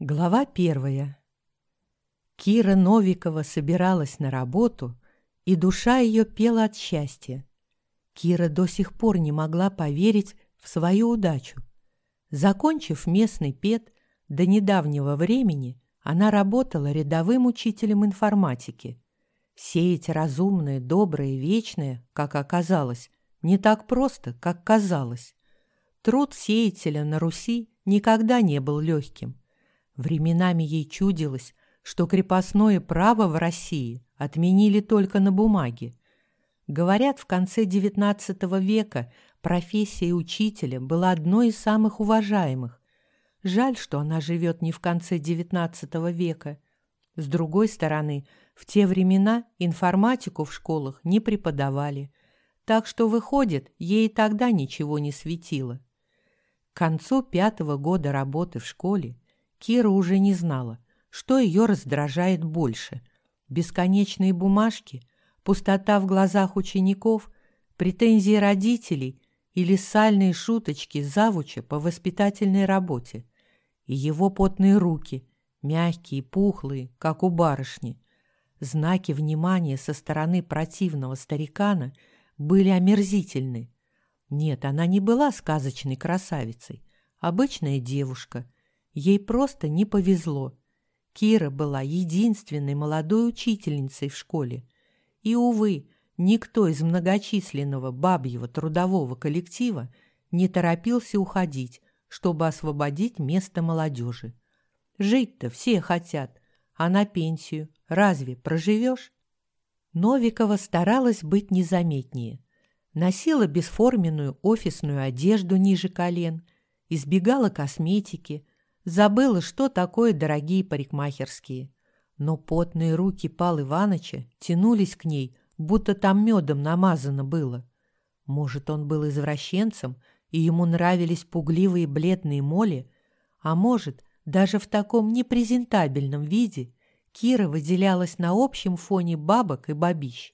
Глава первая. Кира Новикова собиралась на работу, и душа ее пела от счастья. Кира до сих пор не могла поверить в свою удачу. Закончив местный пед, до недавнего времени она работала рядовым учителем информатики. Сеять разумное, доброе, вечное, как оказалось, не так просто, как казалось. Труд сеятеля на Руси никогда не был легким – Временами ей чудилось, что крепостное право в России отменили только на бумаге. Говорят, в конце XIX века профессия учителя была одной из самых уважаемых. Жаль, что она живет не в конце XIX века. С другой стороны, в те времена информатику в школах не преподавали, так что, выходит, ей тогда ничего не светило. К концу пятого года работы в школе Кира уже не знала, что ее раздражает больше. Бесконечные бумажки, пустота в глазах учеников, претензии родителей или сальные шуточки завуча по воспитательной работе. И его потные руки, мягкие, пухлые, как у барышни. Знаки внимания со стороны противного старикана были омерзительны. Нет, она не была сказочной красавицей, обычная девушка – Ей просто не повезло. Кира была единственной молодой учительницей в школе. И, увы, никто из многочисленного бабьего трудового коллектива не торопился уходить, чтобы освободить место молодежи. Жить-то все хотят, а на пенсию разве проживешь? Новикова старалась быть незаметнее. Носила бесформенную офисную одежду ниже колен, избегала косметики, Забыла, что такое дорогие парикмахерские. Но потные руки Пал Иваныча тянулись к ней, будто там медом намазано было. Может, он был извращенцем, и ему нравились пугливые бледные моли, а может, даже в таком непрезентабельном виде Кира выделялась на общем фоне бабок и бабищ.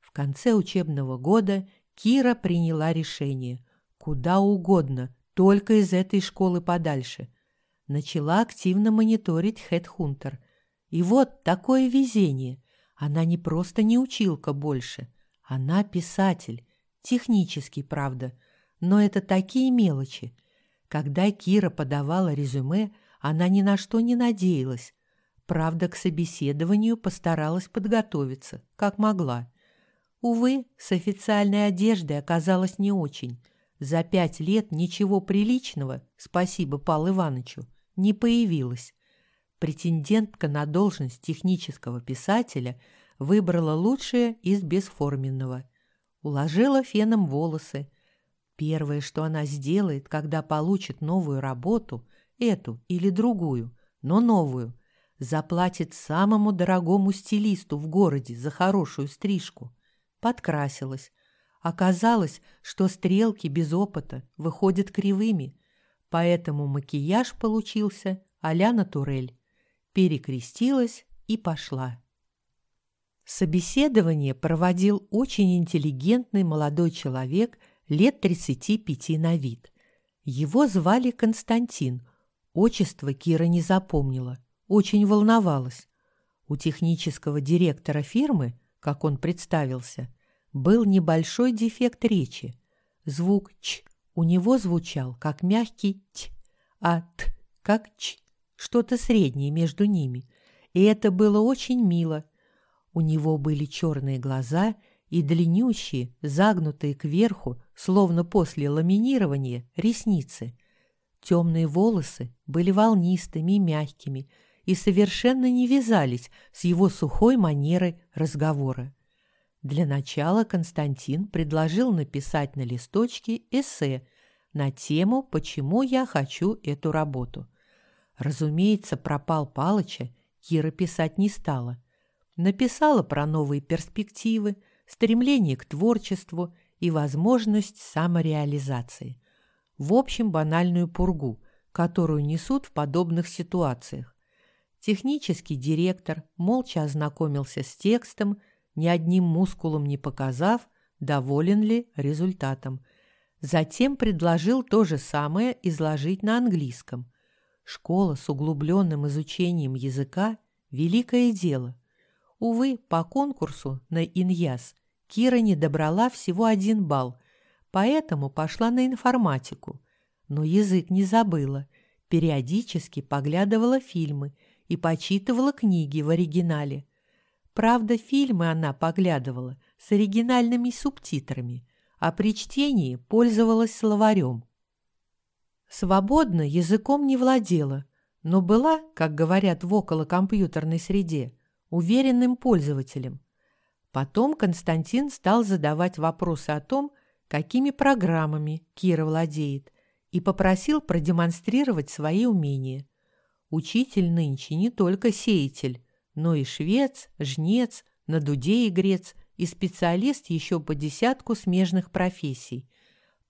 В конце учебного года Кира приняла решение куда угодно, только из этой школы подальше, начала активно мониторить Хедхунтер. И вот такое везение. Она не просто не училка больше. Она писатель. Технический, правда. Но это такие мелочи. Когда Кира подавала резюме, она ни на что не надеялась. Правда, к собеседованию постаралась подготовиться, как могла. Увы, с официальной одеждой оказалось не очень. За пять лет ничего приличного, спасибо Пал Ивановичу, не появилась. Претендентка на должность технического писателя выбрала лучшее из бесформенного. Уложила феном волосы. Первое, что она сделает, когда получит новую работу, эту или другую, но новую, заплатит самому дорогому стилисту в городе за хорошую стрижку. Подкрасилась. Оказалось, что стрелки без опыта выходят кривыми – поэтому макияж получился а-ля натурель. Перекрестилась и пошла. Собеседование проводил очень интеллигентный молодой человек лет 35 на вид. Его звали Константин. Отчество Кира не запомнила, очень волновалась. У технического директора фирмы, как он представился, был небольшой дефект речи. Звук «ч» у него звучал как мягкий «т», а «т» как «ч», что-то среднее между ними, и это было очень мило. У него были черные глаза и длиннющие, загнутые кверху, словно после ламинирования, ресницы. Темные волосы были волнистыми и мягкими и совершенно не вязались с его сухой манерой разговора. Для начала Константин предложил написать на листочке эссе на тему «Почему я хочу эту работу». Разумеется, пропал Палыча Кира писать не стала. Написала про новые перспективы, стремление к творчеству и возможность самореализации. В общем, банальную пургу, которую несут в подобных ситуациях. Технический директор молча ознакомился с текстом, ни одним мускулом не показав, доволен ли результатом. Затем предложил то же самое изложить на английском. Школа с углубленным изучением языка – великое дело. Увы, по конкурсу на Иньяс Кира не добрала всего один балл, поэтому пошла на информатику. Но язык не забыла, периодически поглядывала фильмы и почитывала книги в оригинале. Правда, фильмы она поглядывала с оригинальными субтитрами, а при чтении пользовалась словарем. Свободно языком не владела, но была, как говорят в околокомпьютерной среде, уверенным пользователем. Потом Константин стал задавать вопросы о том, какими программами Кира владеет, и попросил продемонстрировать свои умения. Учитель нынче не только сеятель, но и швец, жнец, на дуде игрец и специалист еще по десятку смежных профессий.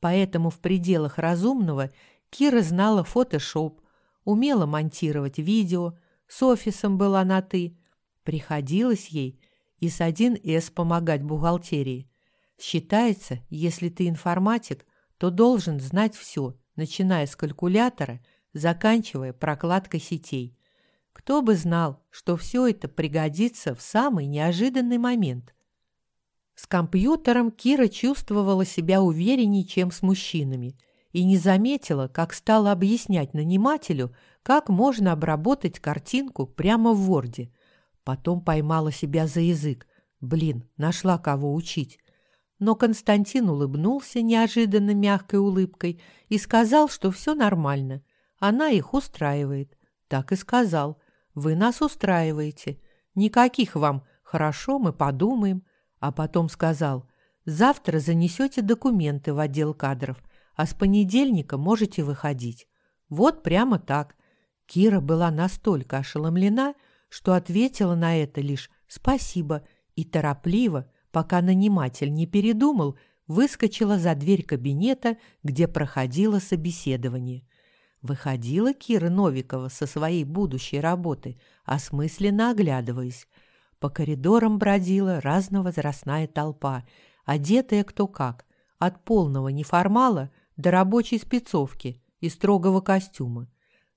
Поэтому в пределах разумного Кира знала фотошоп, умела монтировать видео, с офисом была на «ты». Приходилось ей и с 1С помогать бухгалтерии. Считается, если ты информатик, то должен знать все, начиная с калькулятора, заканчивая прокладкой сетей. Кто бы знал, что все это пригодится в самый неожиданный момент. С компьютером Кира чувствовала себя увереннее, чем с мужчинами – и не заметила, как стала объяснять нанимателю, как можно обработать картинку прямо в Ворде. Потом поймала себя за язык. Блин, нашла кого учить. Но Константин улыбнулся неожиданно мягкой улыбкой и сказал, что все нормально. Она их устраивает. Так и сказал. Вы нас устраиваете. Никаких вам «хорошо, мы подумаем». А потом сказал, завтра занесете документы в отдел кадров – а с понедельника можете выходить. Вот прямо так. Кира была настолько ошеломлена, что ответила на это лишь «спасибо» и торопливо, пока наниматель не передумал, выскочила за дверь кабинета, где проходило собеседование. Выходила Кира Новикова со своей будущей работы, осмысленно оглядываясь. По коридорам бродила разновозрастная толпа, одетая кто как, от полного неформала – до рабочей спецовки и строгого костюма.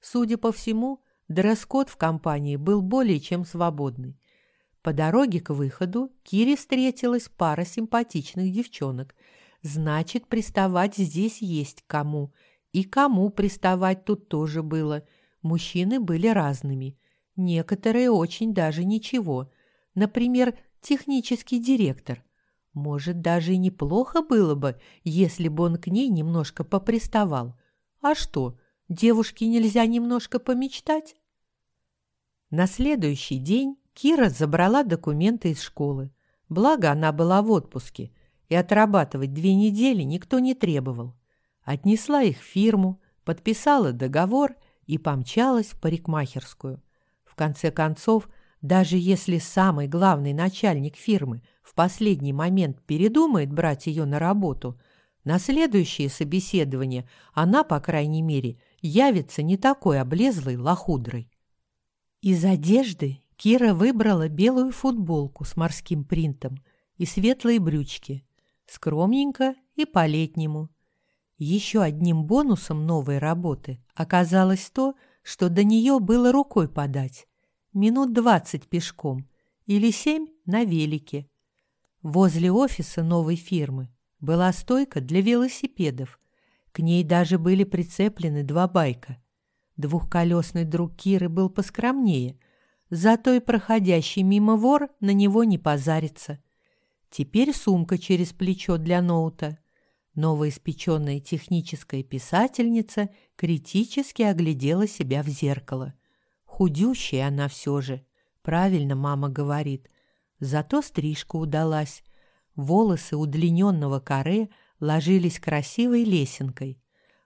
Судя по всему, дресс-код в компании был более чем свободный. По дороге к выходу Кире встретилась пара симпатичных девчонок. Значит, приставать здесь есть кому. И кому приставать тут тоже было. Мужчины были разными. Некоторые очень даже ничего. Например, технический директор. Может, даже и неплохо было бы, если бы он к ней немножко поприставал. А что, девушке нельзя немножко помечтать? На следующий день Кира забрала документы из школы. Благо, она была в отпуске, и отрабатывать две недели никто не требовал. Отнесла их в фирму, подписала договор и помчалась в парикмахерскую. В конце концов, даже если самый главный начальник фирмы в последний момент передумает брать ее на работу, на следующее собеседование она, по крайней мере, явится не такой облезлой лохудрой. Из одежды Кира выбрала белую футболку с морским принтом и светлые брючки, скромненько и по-летнему. Еще одним бонусом новой работы оказалось то, что до нее было рукой подать минут двадцать пешком или семь на велике. Возле офиса новой фирмы была стойка для велосипедов. К ней даже были прицеплены два байка. Двухколесный друг Киры был поскромнее, зато и проходящий мимо вор на него не позарится. Теперь сумка через плечо для ноута. Новоиспеченная техническая писательница критически оглядела себя в зеркало – Худющая она все же. Правильно мама говорит. Зато стрижка удалась. Волосы удлиненного каре ложились красивой лесенкой.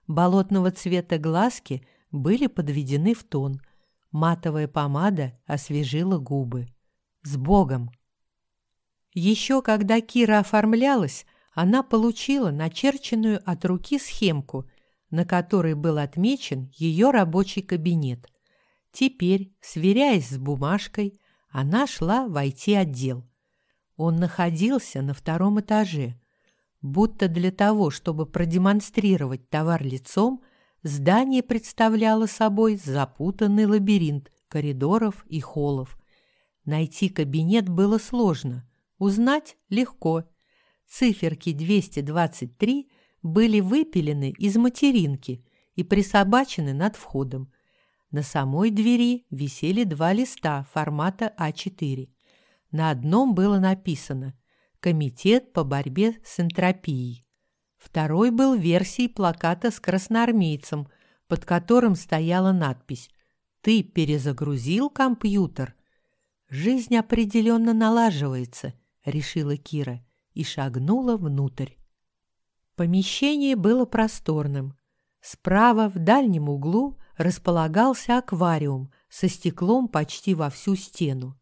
Болотного цвета глазки были подведены в тон. Матовая помада освежила губы. С Богом! Еще когда Кира оформлялась, она получила начерченную от руки схемку, на которой был отмечен ее рабочий кабинет. Теперь, сверяясь с бумажкой, она шла в IT-отдел. Он находился на втором этаже. Будто для того, чтобы продемонстрировать товар лицом, здание представляло собой запутанный лабиринт коридоров и холлов. Найти кабинет было сложно, узнать легко. Циферки 223 были выпилены из материнки и присобачены над входом. На самой двери висели два листа формата А4. На одном было написано «Комитет по борьбе с энтропией». Второй был версией плаката с красноармейцем, под которым стояла надпись «Ты перезагрузил компьютер?» «Жизнь определенно налаживается», — решила Кира и шагнула внутрь. Помещение было просторным. Справа, в дальнем углу, располагался аквариум со стеклом почти во всю стену.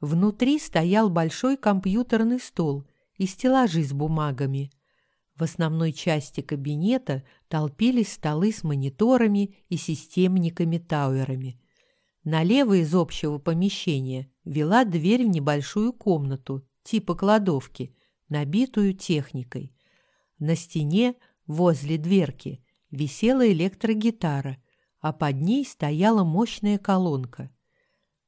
Внутри стоял большой компьютерный стол и стеллажи с бумагами. В основной части кабинета толпились столы с мониторами и системниками-тауэрами. Налево из общего помещения вела дверь в небольшую комнату, типа кладовки, набитую техникой. На стене, возле дверки, висела электрогитара, а под ней стояла мощная колонка.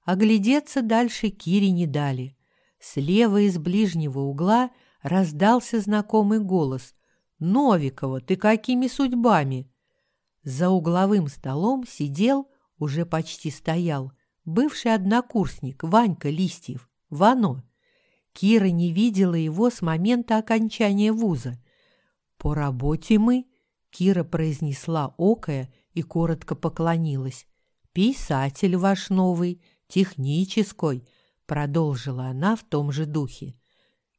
Оглядеться дальше Кире не дали. Слева из ближнего угла раздался знакомый голос. «Новикова, ты какими судьбами?» За угловым столом сидел, уже почти стоял, бывший однокурсник Ванька Листьев, Вано. Кира не видела его с момента окончания вуза. «По работе мы», — Кира произнесла окая и коротко поклонилась. «Писатель ваш новый, технической», — продолжила она в том же духе.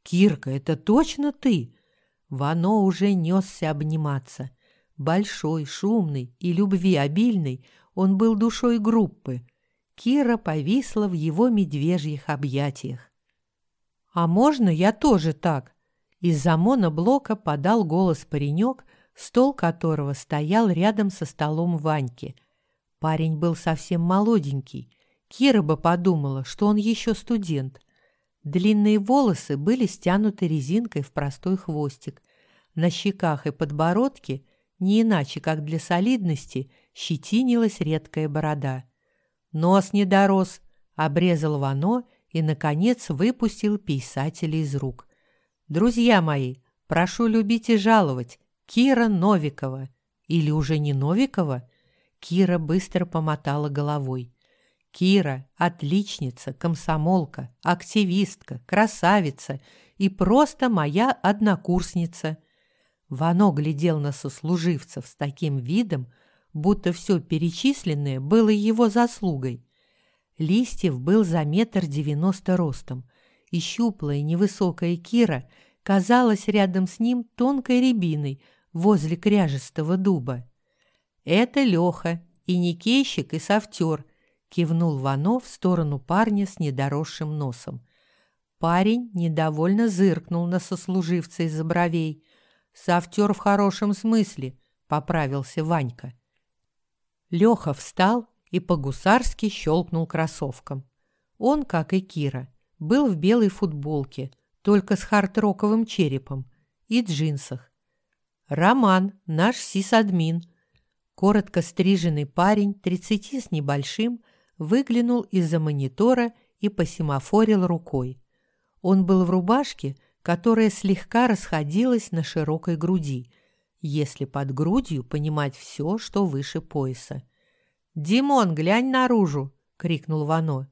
«Кирка, это точно ты?» Вано уже несся обниматься. Большой, шумный и любви обильный, он был душой группы. Кира повисла в его медвежьих объятиях. «А можно я тоже так?» Из-за моноблока подал голос паренек, стол которого стоял рядом со столом Ваньки. Парень был совсем молоденький. Кира бы подумала, что он еще студент. Длинные волосы были стянуты резинкой в простой хвостик. На щеках и подбородке, не иначе как для солидности, щетинилась редкая борода. Нос не дорос, обрезал Вано и, наконец, выпустил писателя из рук. «Друзья мои, прошу любить и жаловать, Кира Новикова. Или уже не Новикова?» Кира быстро помотала головой. Кира – отличница, комсомолка, активистка, красавица и просто моя однокурсница. Вано глядел на сослуживцев с таким видом, будто все перечисленное было его заслугой. Листьев был за метр девяносто ростом, и щуплая невысокая Кира казалась рядом с ним тонкой рябиной – возле кряжестого дуба. «Это Леха, и Никейщик, и Софтер», — кивнул Вано в сторону парня с недоросшим носом. Парень недовольно зыркнул на сослуживца из-за бровей. «Софтер в хорошем смысле», — поправился Ванька. Леха встал и по-гусарски щелкнул кроссовком. Он, как и Кира, был в белой футболке, только с хард-роковым черепом, и джинсах. Роман, наш сисадмин. Коротко стриженный парень, тридцати с небольшим, выглянул из-за монитора и посимофорил рукой. Он был в рубашке, которая слегка расходилась на широкой груди, если под грудью понимать все, что выше пояса. «Димон, глянь наружу!» — крикнул Вано.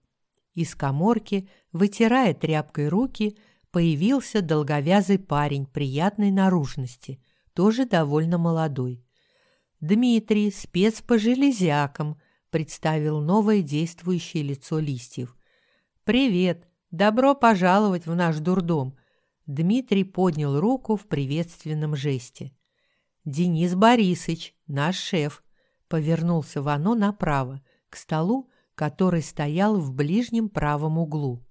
Из коморки, вытирая тряпкой руки, появился долговязый парень приятной наружности — тоже довольно молодой. Дмитрий, спец по железякам, представил новое действующее лицо листьев. «Привет! Добро пожаловать в наш дурдом!» Дмитрий поднял руку в приветственном жесте. «Денис Борисович, наш шеф», повернулся Вано направо, к столу, который стоял в ближнем правом углу.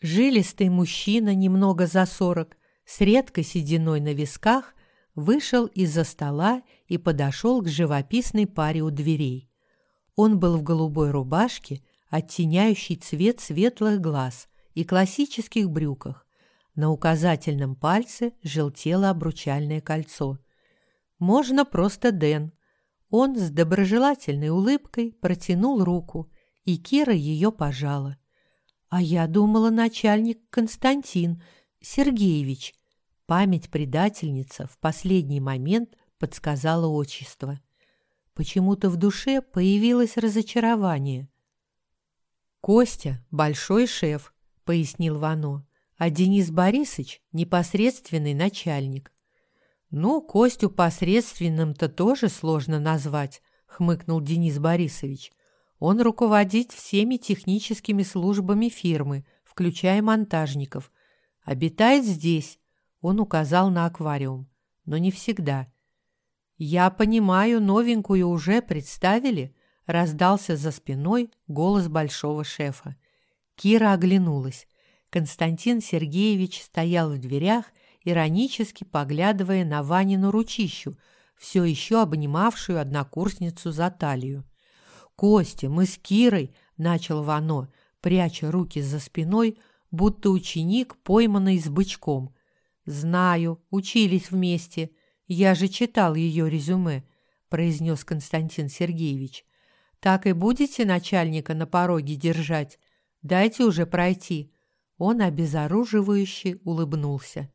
Жилистый мужчина, немного за сорок, с редкой сединой на висках, вышел из-за стола и подошел к живописной паре у дверей. Он был в голубой рубашке, оттеняющей цвет светлых глаз, и классических брюках. На указательном пальце желтело обручальное кольцо. «Можно просто Дэн». Он с доброжелательной улыбкой протянул руку, и Кира ее пожала. А я думала, начальник Константин Сергеевич. Память предательница в последний момент подсказала отчество. Почему-то в душе появилось разочарование. «Костя – большой шеф», – пояснил Вано, «а Денис Борисович – непосредственный начальник». «Ну, Костю посредственным-то тоже сложно назвать», – хмыкнул Денис Борисович. «Он руководит всеми техническими службами фирмы, включая монтажников. Обитает здесь», – он указал на аквариум, – «но не всегда». «Я понимаю, новенькую уже представили?» – раздался за спиной голос большого шефа. Кира оглянулась. Константин Сергеевич стоял в дверях, иронически поглядывая на Ванину ручищу, все еще обнимавшую однокурсницу за талию. «Костя, мы с Кирой!» – начал Вано, пряча руки за спиной, будто ученик, пойманный с бычком. «Знаю, учились вместе», «Я же читал ее резюме», – произнес Константин Сергеевич. «Так и будете начальника на пороге держать? Дайте уже пройти». Он обезоруживающе улыбнулся.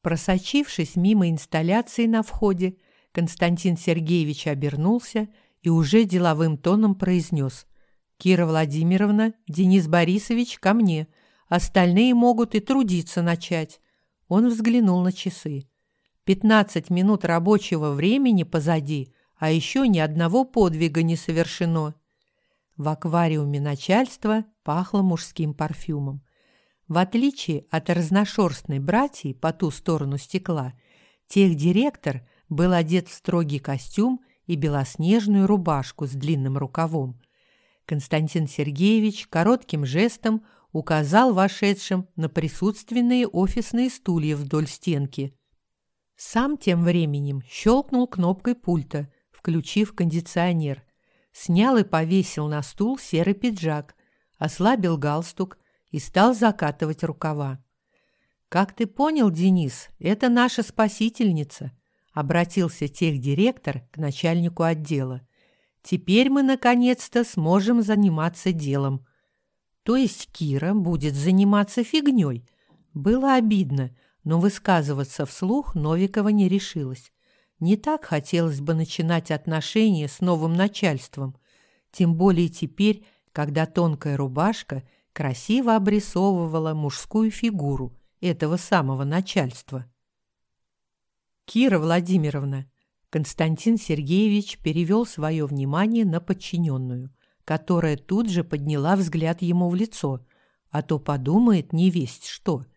Просочившись мимо инсталляции на входе, Константин Сергеевич обернулся и уже деловым тоном произнес «Кира Владимировна, Денис Борисович, ко мне. Остальные могут и трудиться начать». Он взглянул на часы. Пятнадцать минут рабочего времени позади, а еще ни одного подвига не совершено. В аквариуме начальства пахло мужским парфюмом. В отличие от разношерстной братьи по ту сторону стекла, техдиректор был одет в строгий костюм и белоснежную рубашку с длинным рукавом. Константин Сергеевич коротким жестом указал вошедшим на присутственные офисные стулья вдоль стенки. Сам тем временем щелкнул кнопкой пульта, включив кондиционер. Снял и повесил на стул серый пиджак, ослабил галстук и стал закатывать рукава. «Как ты понял, Денис, это наша спасительница», — обратился техдиректор к начальнику отдела. «Теперь мы, наконец-то, сможем заниматься делом». То есть Кира будет заниматься фигней. Было обидно — но высказываться вслух Новикова не решилась. Не так хотелось бы начинать отношения с новым начальством, тем более теперь, когда тонкая рубашка красиво обрисовывала мужскую фигуру этого самого начальства. «Кира Владимировна», Константин Сергеевич перевел свое внимание на подчиненную, которая тут же подняла взгляд ему в лицо, а то подумает не весть что –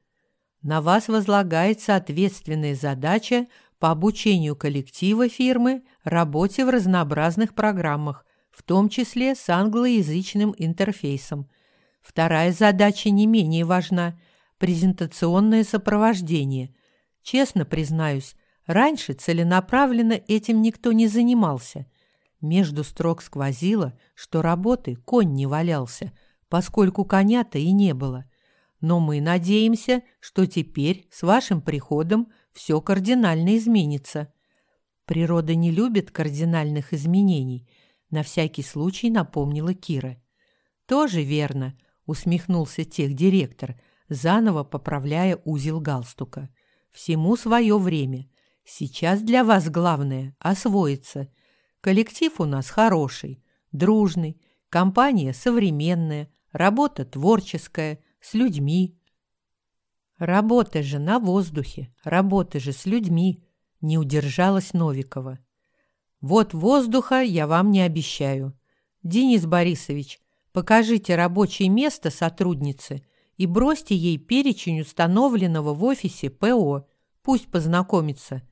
на вас возлагается ответственная задача по обучению коллектива фирмы работе в разнообразных программах, в том числе с англоязычным интерфейсом. Вторая задача не менее важна – презентационное сопровождение. Честно признаюсь, раньше целенаправленно этим никто не занимался. Между строк сквозило, что работы конь не валялся, поскольку коня-то и не было. Но мы надеемся, что теперь с вашим приходом все кардинально изменится. Природа не любит кардинальных изменений, на всякий случай напомнила Кира. Тоже верно, усмехнулся техдиректор, заново поправляя узел галстука. Всему свое время. Сейчас для вас главное освоиться. Коллектив у нас хороший, дружный, компания современная, работа творческая – с людьми. Работа же на воздухе, работа же с людьми, не удержалась Новикова. Вот воздуха я вам не обещаю. Денис Борисович, покажите рабочее место сотрудницы и бросьте ей перечень установленного в офисе ПО. Пусть познакомится.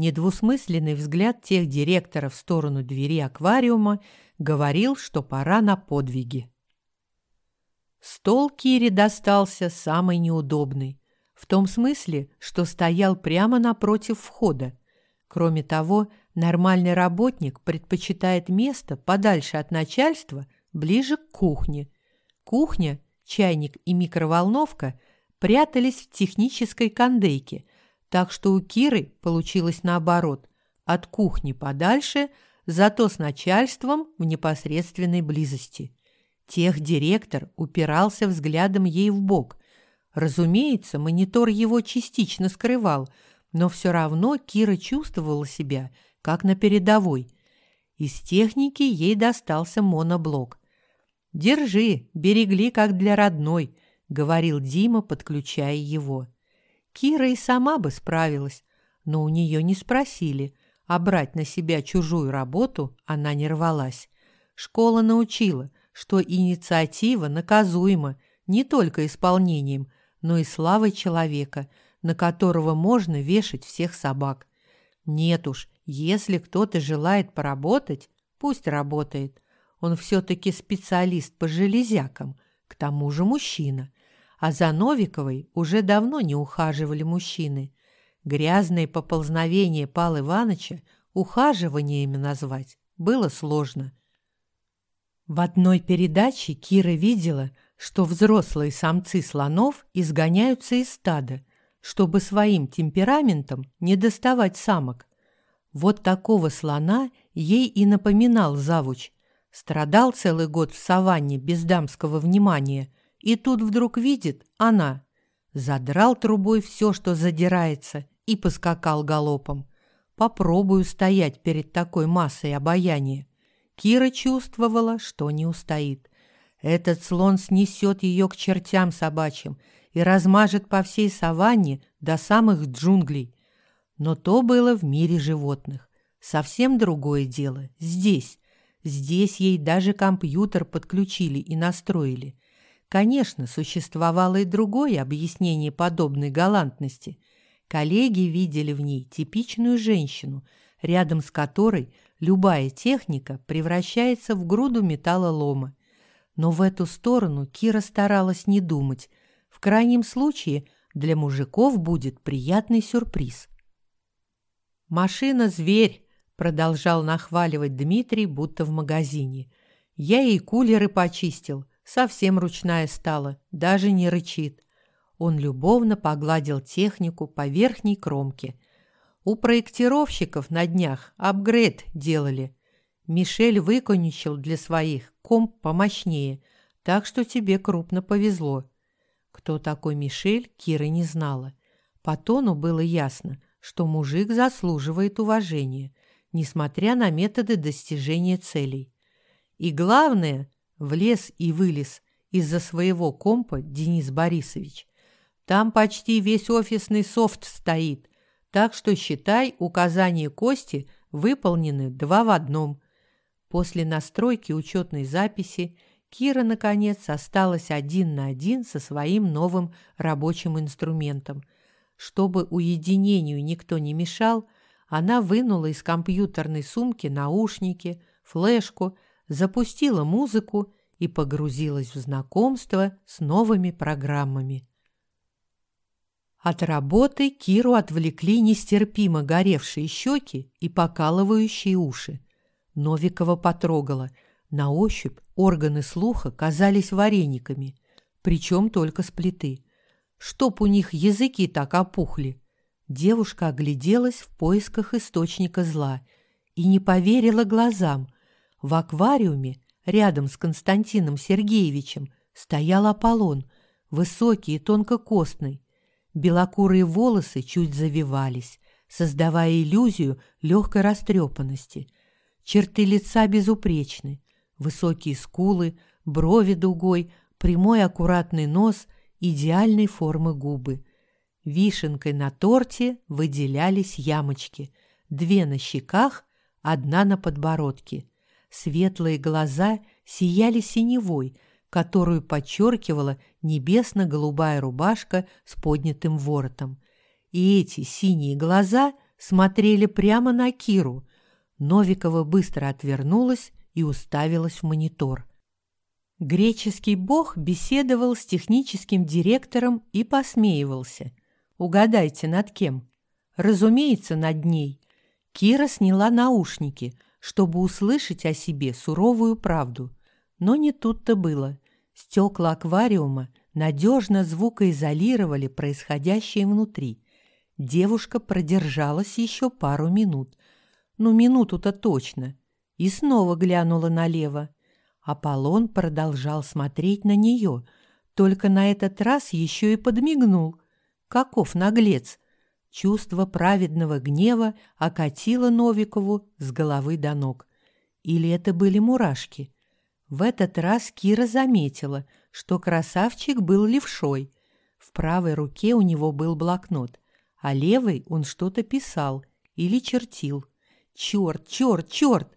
Недвусмысленный взгляд тех директора в сторону двери аквариума говорил, что пора на подвиги. Стол Кире достался самый неудобный, в том смысле, что стоял прямо напротив входа. Кроме того, нормальный работник предпочитает место подальше от начальства, ближе к кухне. Кухня, чайник и микроволновка прятались в технической кондейке, так что у Киры получилось наоборот. от кухни подальше, зато с начальством в непосредственной близости. Техдиректор упирался взглядом ей в бок. Разумеется, монитор его частично скрывал, но все равно Кира чувствовала себя, как на передовой. Из техники ей достался моноблок. «Держи, берегли, как для родной», — говорил Дима, подключая его. Кира и сама бы справилась, но у нее не спросили, а брать на себя чужую работу она не рвалась. Школа научила, что инициатива наказуема не только исполнением, но и славой человека, на которого можно вешать всех собак. Нет уж, если кто-то желает поработать, пусть работает. Он все-таки специалист по железякам, к тому же мужчина. А за Новиковой уже давно не ухаживали мужчины. Грязные поползновения Пал Иваныча ухаживаниями назвать было сложно. В одной передаче Кира видела, что взрослые самцы слонов изгоняются из стада, чтобы своим темпераментом не доставать самок. Вот такого слона ей и напоминал завуч. Страдал целый год в саванне без дамского внимания, и тут вдруг видит она. Задрал трубой все, что задирается, и поскакал галопом. Попробую стоять перед такой массой обаяния. Кира чувствовала, что не устоит. Этот слон снесет ее к чертям собачьим и размажет по всей саванне до самых джунглей. Но то было в мире животных. Совсем другое дело здесь. Здесь ей даже компьютер подключили и настроили. Конечно, существовало и другое объяснение подобной галантности. Коллеги видели в ней типичную женщину, рядом с которой любая техника превращается в груду металлолома. Но в эту сторону Кира старалась не думать. В крайнем случае для мужиков будет приятный сюрприз. «Машина – зверь», – продолжал нахваливать Дмитрий, будто в магазине. «Я ей кулеры почистил, совсем ручная стала, даже не рычит». Он любовно погладил технику по верхней кромке. «У проектировщиков на днях апгрейд делали. Мишель выконючил для своих комп помощнее, так что тебе крупно повезло». Кто такой Мишель, Кира не знала. По тону было ясно – что мужик заслуживает уважения, несмотря на методы достижения целей. И главное, влез и вылез из-за своего компа Денис Борисович. Там почти весь офисный софт стоит, так что, считай, указания Кости выполнены два в одном. После настройки учетной записи Кира, наконец, осталась один на один со своим новым рабочим инструментом – чтобы уединению никто не мешал, она вынула из компьютерной сумки наушники, флешку, запустила музыку и погрузилась в знакомство с новыми программами. От работы Киру отвлекли нестерпимо горевшие щеки и покалывающие уши. Новикова потрогала. На ощупь органы слуха казались варениками, причем только с плиты – Чтоб у них языки так опухли. Девушка огляделась в поисках источника зла и не поверила глазам. В аквариуме рядом с Константином Сергеевичем стоял Аполлон, высокий и тонкокостный. Белокурые волосы чуть завивались, создавая иллюзию легкой растрепанности. Черты лица безупречны, высокие скулы, брови дугой, прямой аккуратный нос — идеальной формы губы. Вишенкой на торте выделялись ямочки, две на щеках, одна на подбородке. Светлые глаза сияли синевой, которую подчеркивала небесно-голубая рубашка с поднятым воротом. И эти синие глаза смотрели прямо на Киру. Новикова быстро отвернулась и уставилась в монитор. Греческий бог беседовал с техническим директором и посмеивался. Угадайте, над кем? Разумеется, над ней. Кира сняла наушники, чтобы услышать о себе суровую правду. Но не тут-то было. Стекла аквариума надежно звукоизолировали происходящее внутри. Девушка продержалась еще пару минут. Ну, минуту-то точно. И снова глянула налево. Аполлон продолжал смотреть на нее, только на этот раз еще и подмигнул. Каков наглец! Чувство праведного гнева окатило Новикову с головы до ног. Или это были мурашки? В этот раз Кира заметила, что красавчик был левшой. В правой руке у него был блокнот, а левой он что-то писал или чертил. Черт, черт, черт!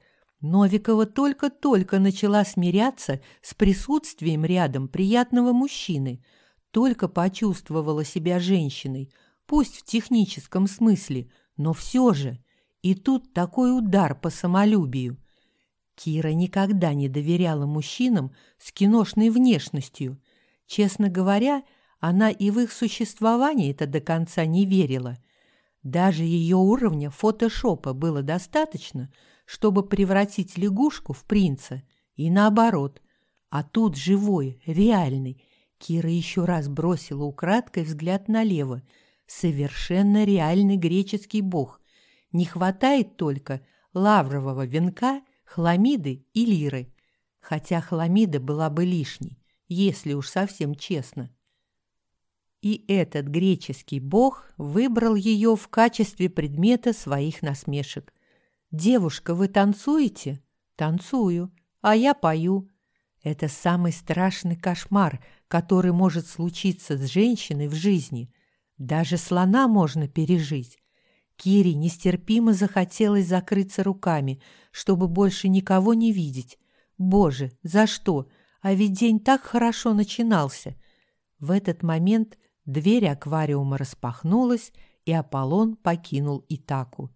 Новикова только-только начала смиряться с присутствием рядом приятного мужчины, только почувствовала себя женщиной, пусть в техническом смысле, но все же. И тут такой удар по самолюбию. Кира никогда не доверяла мужчинам с киношной внешностью. Честно говоря, она и в их существование это до конца не верила. Даже ее уровня фотошопа было достаточно – чтобы превратить лягушку в принца, и наоборот. А тут живой, реальный. Кира еще раз бросила украдкой взгляд налево. Совершенно реальный греческий бог. Не хватает только лаврового венка, хламиды и лиры. Хотя хламида была бы лишней, если уж совсем честно. И этот греческий бог выбрал ее в качестве предмета своих насмешек – «Девушка, вы танцуете?» «Танцую. А я пою». Это самый страшный кошмар, который может случиться с женщиной в жизни. Даже слона можно пережить. Кире нестерпимо захотелось закрыться руками, чтобы больше никого не видеть. Боже, за что? А ведь день так хорошо начинался. В этот момент дверь аквариума распахнулась, и Аполлон покинул Итаку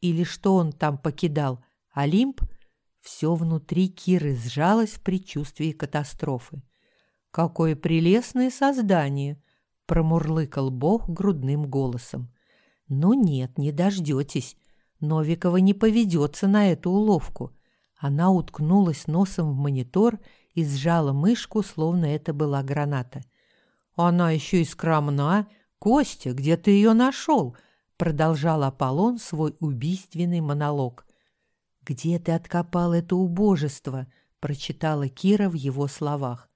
или что он там покидал, Олимп, все внутри Киры сжалось в предчувствии катастрофы. «Какое прелестное создание!» — промурлыкал Бог грудным голосом. «Ну нет, не дождетесь. Новикова не поведется на эту уловку». Она уткнулась носом в монитор и сжала мышку, словно это была граната. «Она еще и скромна. Костя, где ты ее нашел?» продолжал Аполлон свой убийственный монолог. «Где ты откопал это убожество?» – прочитала Кира в его словах.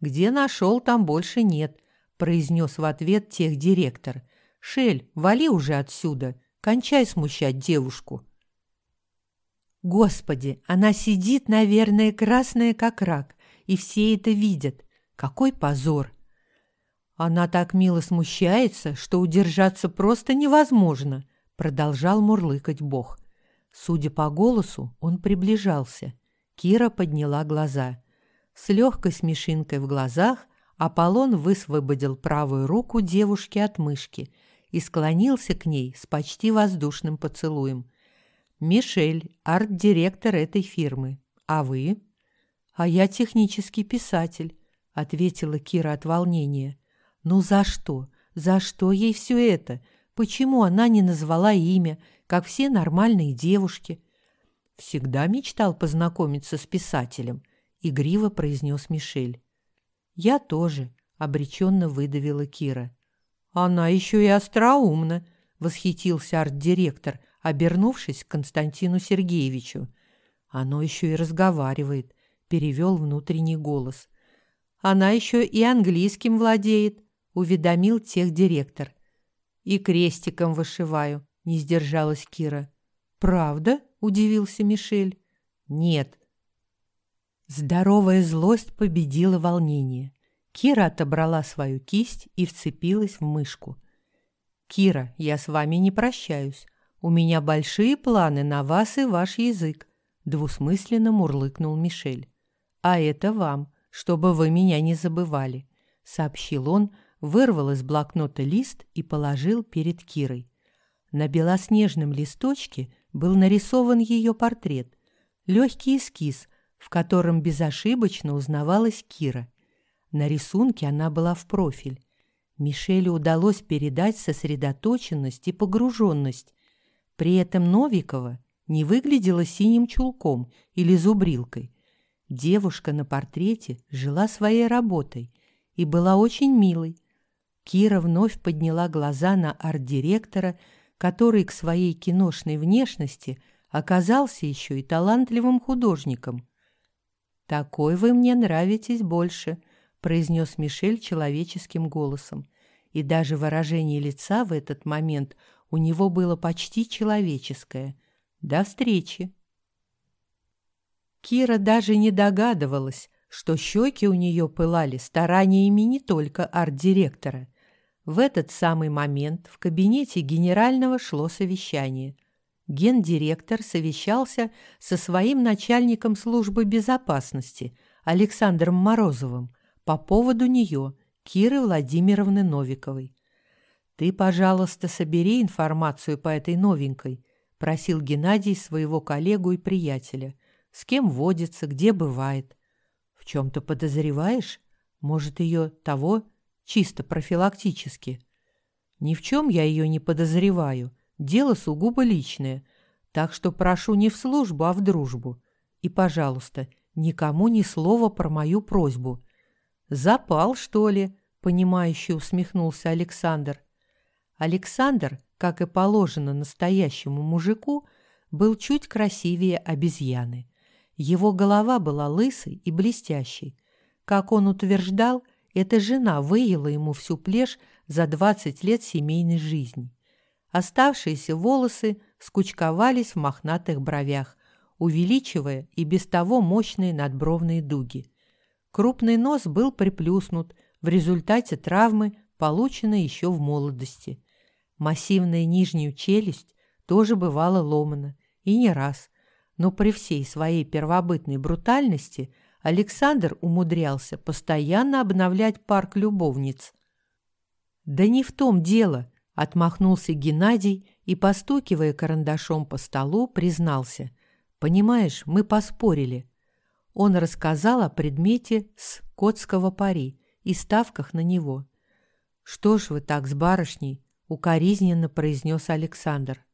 «Где нашел, там больше нет», – произнес в ответ техдиректор. «Шель, вали уже отсюда, кончай смущать девушку». Господи, она сидит, наверное, красная, как рак, и все это видят. Какой позор! Она так мило смущается, что удержаться просто невозможно, продолжал мурлыкать Бог. Судя по голосу, он приближался. Кира подняла глаза. С легкой смешинкой в глазах Аполлон высвободил правую руку девушки от мышки и склонился к ней с почти воздушным поцелуем. «Мишель, арт-директор этой фирмы. А вы?» «А я технический писатель», — ответила Кира от волнения. Ну за что? За что ей все это? Почему она не назвала имя, как все нормальные девушки? Всегда мечтал познакомиться с писателем, игриво произнес Мишель. Я тоже, обреченно выдавила Кира. Она еще и остроумна, восхитился арт-директор, обернувшись к Константину Сергеевичу. Оно еще и разговаривает, перевел внутренний голос. Она еще и английским владеет, уведомил техдиректор. «И крестиком вышиваю», — не сдержалась Кира. «Правда?» — удивился Мишель. «Нет». Здоровая злость победила волнение. Кира отобрала свою кисть и вцепилась в мышку. «Кира, я с вами не прощаюсь. У меня большие планы на вас и ваш язык», — двусмысленно мурлыкнул Мишель. «А это вам, чтобы вы меня не забывали», — сообщил он, вырвал из блокнота лист и положил перед Кирой. На белоснежном листочке был нарисован ее портрет, легкий эскиз, в котором безошибочно узнавалась Кира. На рисунке она была в профиль. Мишелю удалось передать сосредоточенность и погруженность. При этом Новикова не выглядела синим чулком или зубрилкой. Девушка на портрете жила своей работой и была очень милой, Кира вновь подняла глаза на арт-директора, который к своей киношной внешности оказался еще и талантливым художником. «Такой вы мне нравитесь больше», — произнес Мишель человеческим голосом. И даже выражение лица в этот момент у него было почти человеческое. «До встречи!» Кира даже не догадывалась, что щеки у нее пылали стараниями не только арт-директора. В этот самый момент в кабинете генерального шло совещание. Гендиректор совещался со своим начальником службы безопасности Александром Морозовым по поводу нее, Киры Владимировны Новиковой. «Ты, пожалуйста, собери информацию по этой новенькой», – просил Геннадий своего коллегу и приятеля. «С кем водится, где бывает?» «В чем-то подозреваешь? Может, ее того, чисто профилактически?» «Ни в чем я ее не подозреваю», – Дело сугубо личное, так что прошу не в службу, а в дружбу. И, пожалуйста, никому ни слова про мою просьбу. Запал, что ли? понимающе усмехнулся Александр. Александр, как и положено настоящему мужику, был чуть красивее обезьяны. Его голова была лысой и блестящей. Как он утверждал, эта жена выела ему всю плешь за 20 лет семейной жизни. Оставшиеся волосы скучковались в мохнатых бровях, увеличивая и без того мощные надбровные дуги. Крупный нос был приплюснут в результате травмы, полученной еще в молодости. Массивная нижняя челюсть тоже бывала ломана, и не раз, но при всей своей первобытной брутальности Александр умудрялся постоянно обновлять парк любовниц. Да не в том дело, Отмахнулся Геннадий и, постукивая карандашом по столу, признался. «Понимаешь, мы поспорили». Он рассказал о предмете с котского пари и ставках на него. «Что ж вы так с барышней?» — укоризненно произнес Александр.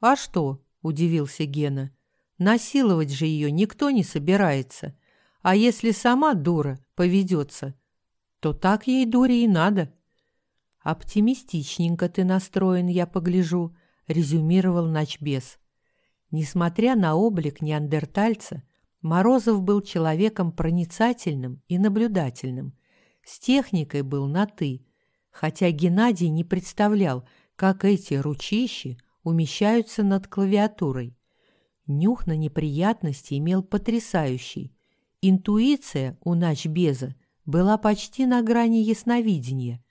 «А что?» — удивился Гена. «Насиловать же ее никто не собирается. А если сама дура поведется, то так ей дуре и надо». «Оптимистичненько ты настроен, я погляжу», — резюмировал Ночбес. Несмотря на облик неандертальца, Морозов был человеком проницательным и наблюдательным. С техникой был на «ты», хотя Геннадий не представлял, как эти ручищи умещаются над клавиатурой. Нюх на неприятности имел потрясающий. Интуиция у Начбеза была почти на грани ясновидения –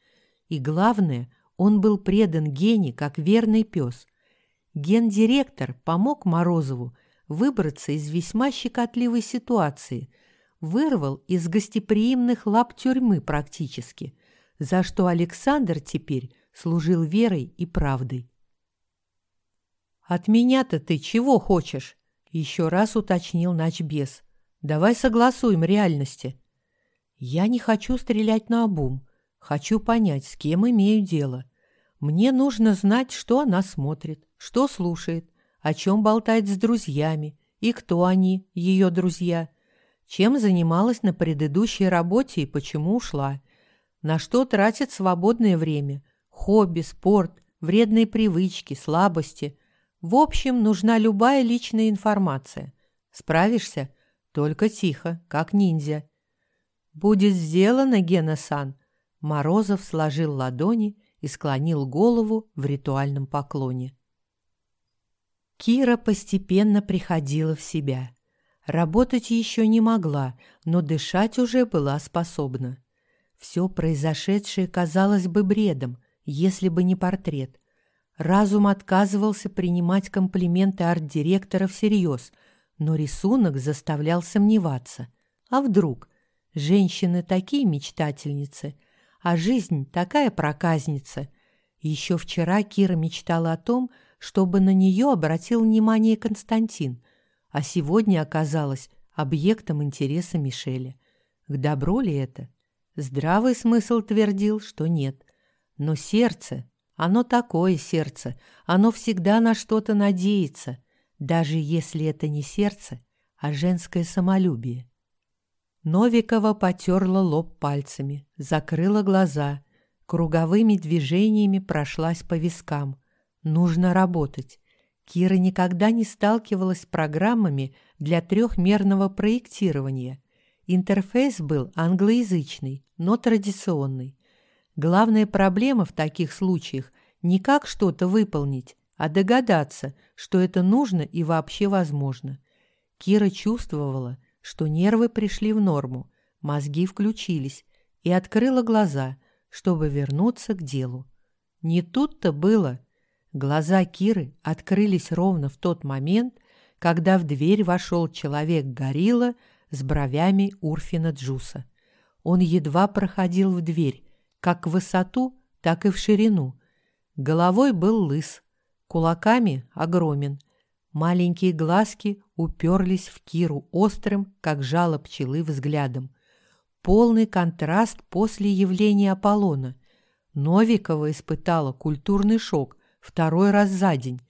и главное, он был предан Гене как верный пес. Гендиректор помог Морозову выбраться из весьма щекотливой ситуации, вырвал из гостеприимных лап тюрьмы практически, за что Александр теперь служил верой и правдой. «От меня-то ты чего хочешь?» — еще раз уточнил Начбес. «Давай согласуем реальности». «Я не хочу стрелять на обум. Хочу понять, с кем имею дело. Мне нужно знать, что она смотрит, что слушает, о чем болтает с друзьями и кто они, ее друзья, чем занималась на предыдущей работе и почему ушла, на что тратит свободное время, хобби, спорт, вредные привычки, слабости. В общем, нужна любая личная информация. Справишься? Только тихо, как ниндзя. «Будет сделано, Гена-сан», Морозов сложил ладони и склонил голову в ритуальном поклоне. Кира постепенно приходила в себя. Работать еще не могла, но дышать уже была способна. Все произошедшее казалось бы бредом, если бы не портрет. Разум отказывался принимать комплименты арт-директора всерьез, но рисунок заставлял сомневаться. А вдруг? Женщины такие мечтательницы – а жизнь такая проказница. Еще вчера Кира мечтала о том, чтобы на нее обратил внимание Константин, а сегодня оказалась объектом интереса Мишеля. К добру ли это? Здравый смысл твердил, что нет. Но сердце, оно такое сердце, оно всегда на что-то надеется, даже если это не сердце, а женское самолюбие. Новикова потерла лоб пальцами, закрыла глаза, круговыми движениями прошлась по вискам. Нужно работать. Кира никогда не сталкивалась с программами для трехмерного проектирования. Интерфейс был англоязычный, но традиционный. Главная проблема в таких случаях не как что-то выполнить, а догадаться, что это нужно и вообще возможно. Кира чувствовала, что нервы пришли в норму, мозги включились, и открыла глаза, чтобы вернуться к делу. Не тут-то было. Глаза Киры открылись ровно в тот момент, когда в дверь вошел человек-горилла с бровями Урфина Джуса. Он едва проходил в дверь, как в высоту, так и в ширину. Головой был лыс, кулаками огромен. Маленькие глазки уперлись в Киру острым, как жало пчелы, взглядом. Полный контраст после явления Аполлона. Новикова испытала культурный шок второй раз за день.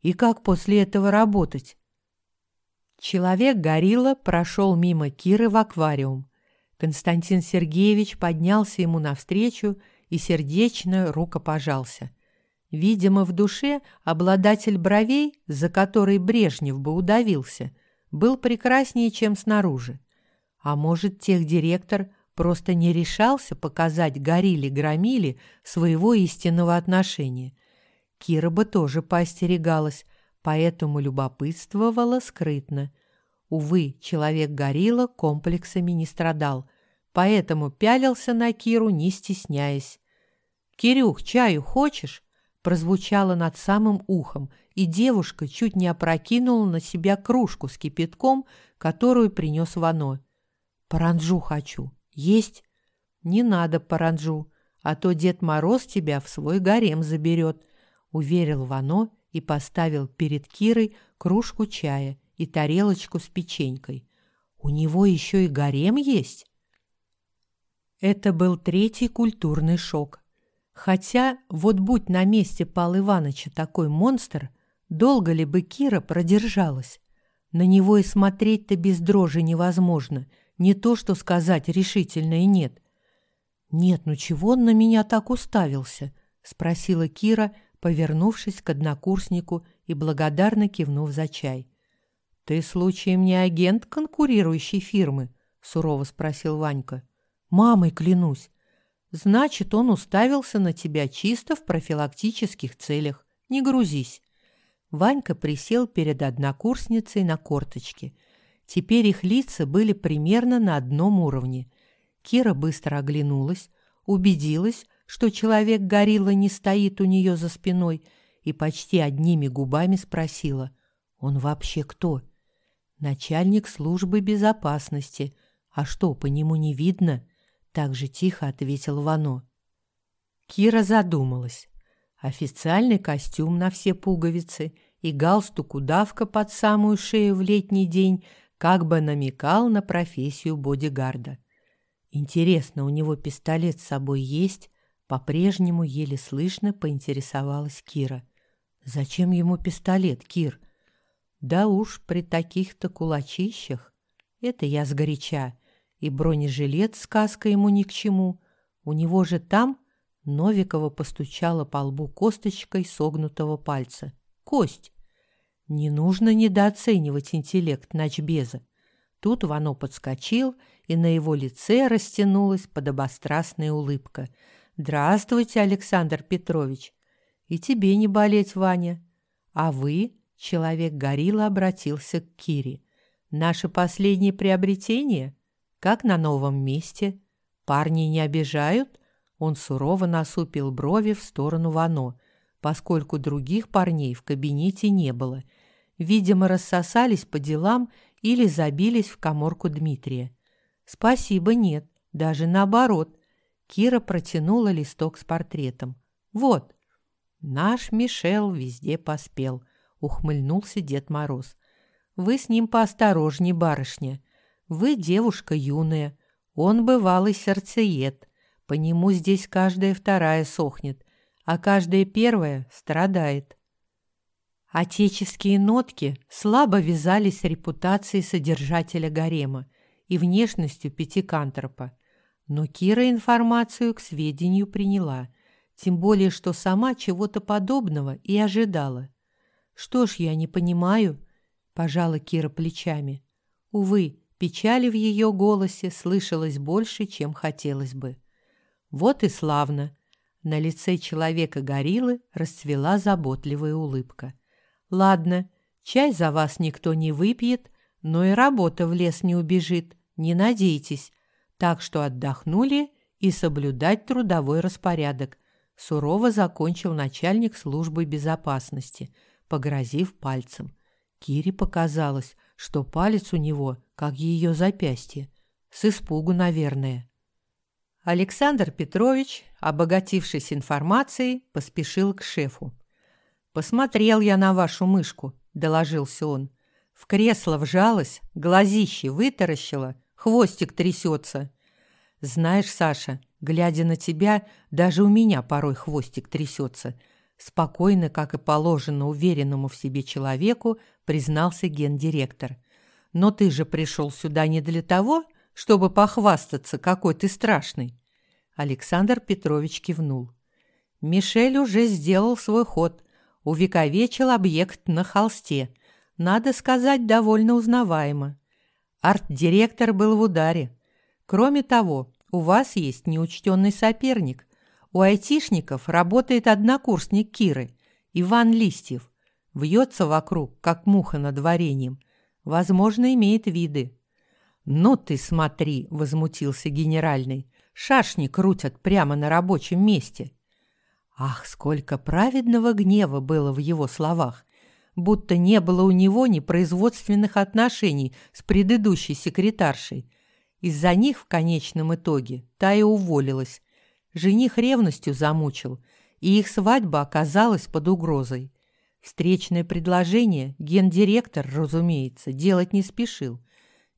И как после этого работать? Человек-горилла прошел мимо Киры в аквариум. Константин Сергеевич поднялся ему навстречу и сердечно рукопожался. Видимо, в душе обладатель бровей, за который Брежнев бы удавился, был прекраснее, чем снаружи. А может, техдиректор просто не решался показать горилле-громиле своего истинного отношения. Кира бы тоже поостерегалась, поэтому любопытствовала скрытно. Увы, человек-горилла комплексами не страдал, поэтому пялился на Киру, не стесняясь. «Кирюх, чаю хочешь?» Прозвучало над самым ухом, и девушка чуть не опрокинула на себя кружку с кипятком, которую принес Вано. «Паранджу хочу. Есть?» «Не надо паранджу, а то Дед Мороз тебя в свой гарем заберет», — уверил Вано и поставил перед Кирой кружку чая и тарелочку с печенькой. «У него еще и гарем есть?» Это был третий культурный шок. Хотя, вот будь на месте Пал Иваныча такой монстр, долго ли бы Кира продержалась? На него и смотреть-то без дрожи невозможно, не то что сказать решительно и нет. «Нет, ну чего он на меня так уставился?» — спросила Кира, повернувшись к однокурснику и благодарно кивнув за чай. «Ты случаем не агент конкурирующей фирмы?» — сурово спросил Ванька. «Мамой клянусь, Значит, он уставился на тебя чисто в профилактических целях. Не грузись. Ванька присел перед однокурсницей на корточке. Теперь их лица были примерно на одном уровне. Кира быстро оглянулась, убедилась, что человек-горилла не стоит у нее за спиной, и почти одними губами спросила, «Он вообще кто?» «Начальник службы безопасности. А что, по нему не видно?» Так же тихо ответил Вано. Кира задумалась. Официальный костюм на все пуговицы и галстук-удавка под самую шею в летний день как бы намекал на профессию бодигарда. Интересно, у него пистолет с собой есть? По-прежнему еле слышно поинтересовалась Кира. Зачем ему пистолет, Кир? Да уж, при таких-то кулачищах. Это я сгоряча и бронежилет с каской ему ни к чему. У него же там Новикова постучала по лбу косточкой согнутого пальца. Кость. Не нужно недооценивать интеллект Ночбеза. Тут Вано подскочил, и на его лице растянулась подобострастная улыбка. «Здравствуйте, Александр Петрович!» «И тебе не болеть, Ваня!» «А вы?» — человек-горилла обратился к Кире. «Наше последнее приобретение?» Как на новом месте? Парни не обижают? Он сурово насупил брови в сторону Вано, поскольку других парней в кабинете не было. Видимо, рассосались по делам или забились в коморку Дмитрия. Спасибо, нет, даже наоборот. Кира протянула листок с портретом. Вот. Наш Мишел везде поспел, ухмыльнулся Дед Мороз. Вы с ним поосторожней, барышня. Вы девушка юная, он бывалый сердцеед. По нему здесь каждая вторая сохнет, а каждая первая страдает. Отеческие нотки слабо вязались с репутацией содержателя гарема и внешностью пятикантропа, но Кира информацию к сведению приняла, тем более что сама чего-то подобного и ожидала. Что ж я не понимаю?» — пожала Кира плечами. Увы, печали в ее голосе слышалось больше, чем хотелось бы. Вот и славно. На лице человека-гориллы расцвела заботливая улыбка. «Ладно, чай за вас никто не выпьет, но и работа в лес не убежит, не надейтесь. Так что отдохнули и соблюдать трудовой распорядок», сурово закончил начальник службы безопасности, погрозив пальцем. Кире показалось, что палец у него, как ее запястье. С испугу, наверное. Александр Петрович, обогатившись информацией, поспешил к шефу. «Посмотрел я на вашу мышку», — доложился он. «В кресло вжалась, глазище вытаращила, хвостик трясется. Знаешь, Саша, глядя на тебя, даже у меня порой хвостик трясется», спокойно, как и положено уверенному в себе человеку, признался гендиректор. «Но ты же пришел сюда не для того, чтобы похвастаться, какой ты страшный. Александр Петрович кивнул. Мишель уже сделал свой ход, увековечил объект на холсте. Надо сказать, довольно узнаваемо. Арт-директор был в ударе. Кроме того, у вас есть неучтенный соперник. У айтишников работает однокурсник Киры, Иван Листьев. Вьется вокруг, как муха над вареньем. Возможно, имеет виды. «Ну ты смотри!» — возмутился генеральный. «Шашни крутят прямо на рабочем месте!» Ах, сколько праведного гнева было в его словах! Будто не было у него ни производственных отношений с предыдущей секретаршей. Из-за них в конечном итоге та и уволилась. Жених ревностью замучил, и их свадьба оказалась под угрозой. Встречное предложение гендиректор, разумеется, делать не спешил.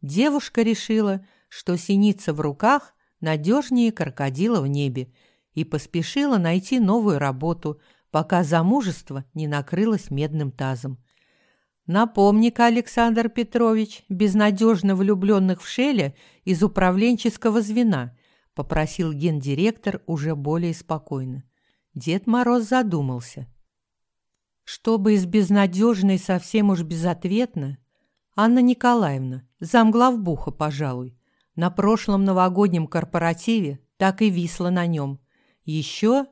Девушка решила, что синица в руках надежнее крокодила в небе, и поспешила найти новую работу, пока замужество не накрылось медным тазом. Напомни-ка, Александр Петрович, безнадежно влюбленных в Шеля из управленческого звена, попросил гендиректор уже более спокойно. Дед Мороз задумался. Чтобы из безнадежной совсем уж безответно, Анна Николаевна, замглавбуха, пожалуй. На прошлом новогоднем корпоративе так и висла на нем. Еще?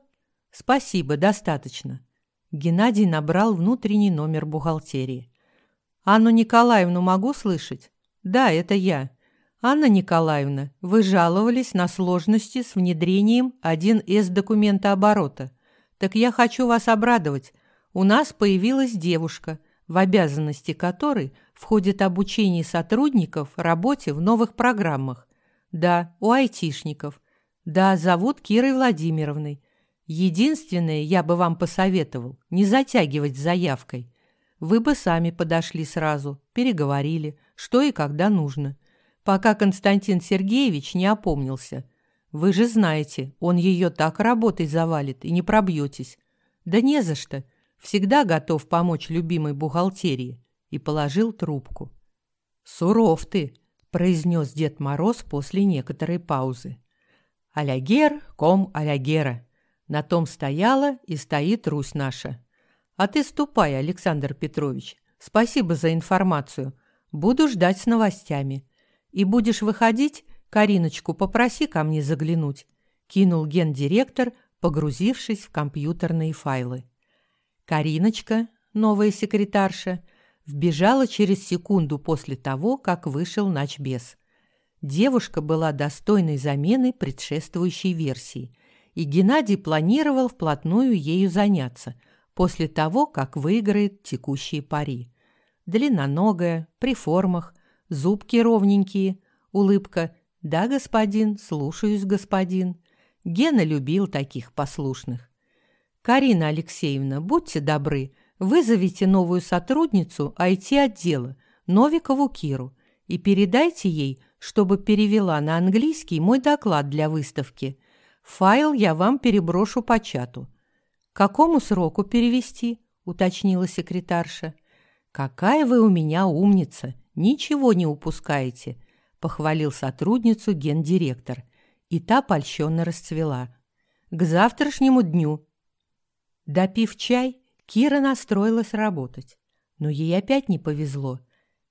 Спасибо, достаточно. Геннадий набрал внутренний номер бухгалтерии. «Анну Николаевну могу слышать?» «Да, это я. Анна Николаевна, вы жаловались на сложности с внедрением 1С документа оборота. Так я хочу вас обрадовать. У нас появилась девушка, в обязанности которой входит обучение сотрудников работе в новых программах. Да, у айтишников. Да, зовут Кирой Владимировной. Единственное, я бы вам посоветовал, не затягивать с заявкой. Вы бы сами подошли сразу, переговорили, что и когда нужно. Пока Константин Сергеевич не опомнился. Вы же знаете, он ее так работой завалит, и не пробьетесь. Да не за что всегда готов помочь любимой бухгалтерии, и положил трубку. «Суров ты!» – произнес Дед Мороз после некоторой паузы. «Алягер, ком алягера!» На том стояла и стоит Русь наша. А ты ступай, Александр Петрович. Спасибо за информацию. Буду ждать с новостями. И будешь выходить, Кариночку попроси ко мне заглянуть. Кинул гендиректор, погрузившись в компьютерные файлы. Кариночка, новая секретарша, вбежала через секунду после того, как вышел начбес. Девушка была достойной замены предшествующей версии, и Геннадий планировал вплотную ею заняться после того, как выиграет текущие пари. Длинноногая, при формах, зубки ровненькие, улыбка «Да, господин, слушаюсь, господин». Гена любил таких послушных. «Карина Алексеевна, будьте добры, вызовите новую сотрудницу IT-отдела, Новикову Киру, и передайте ей, чтобы перевела на английский мой доклад для выставки. Файл я вам переброшу по чату». «Какому сроку перевести?» – уточнила секретарша. «Какая вы у меня умница! Ничего не упускаете!» – похвалил сотрудницу гендиректор. И та польщенно расцвела. «К завтрашнему дню Допив чай, Кира настроилась работать, но ей опять не повезло.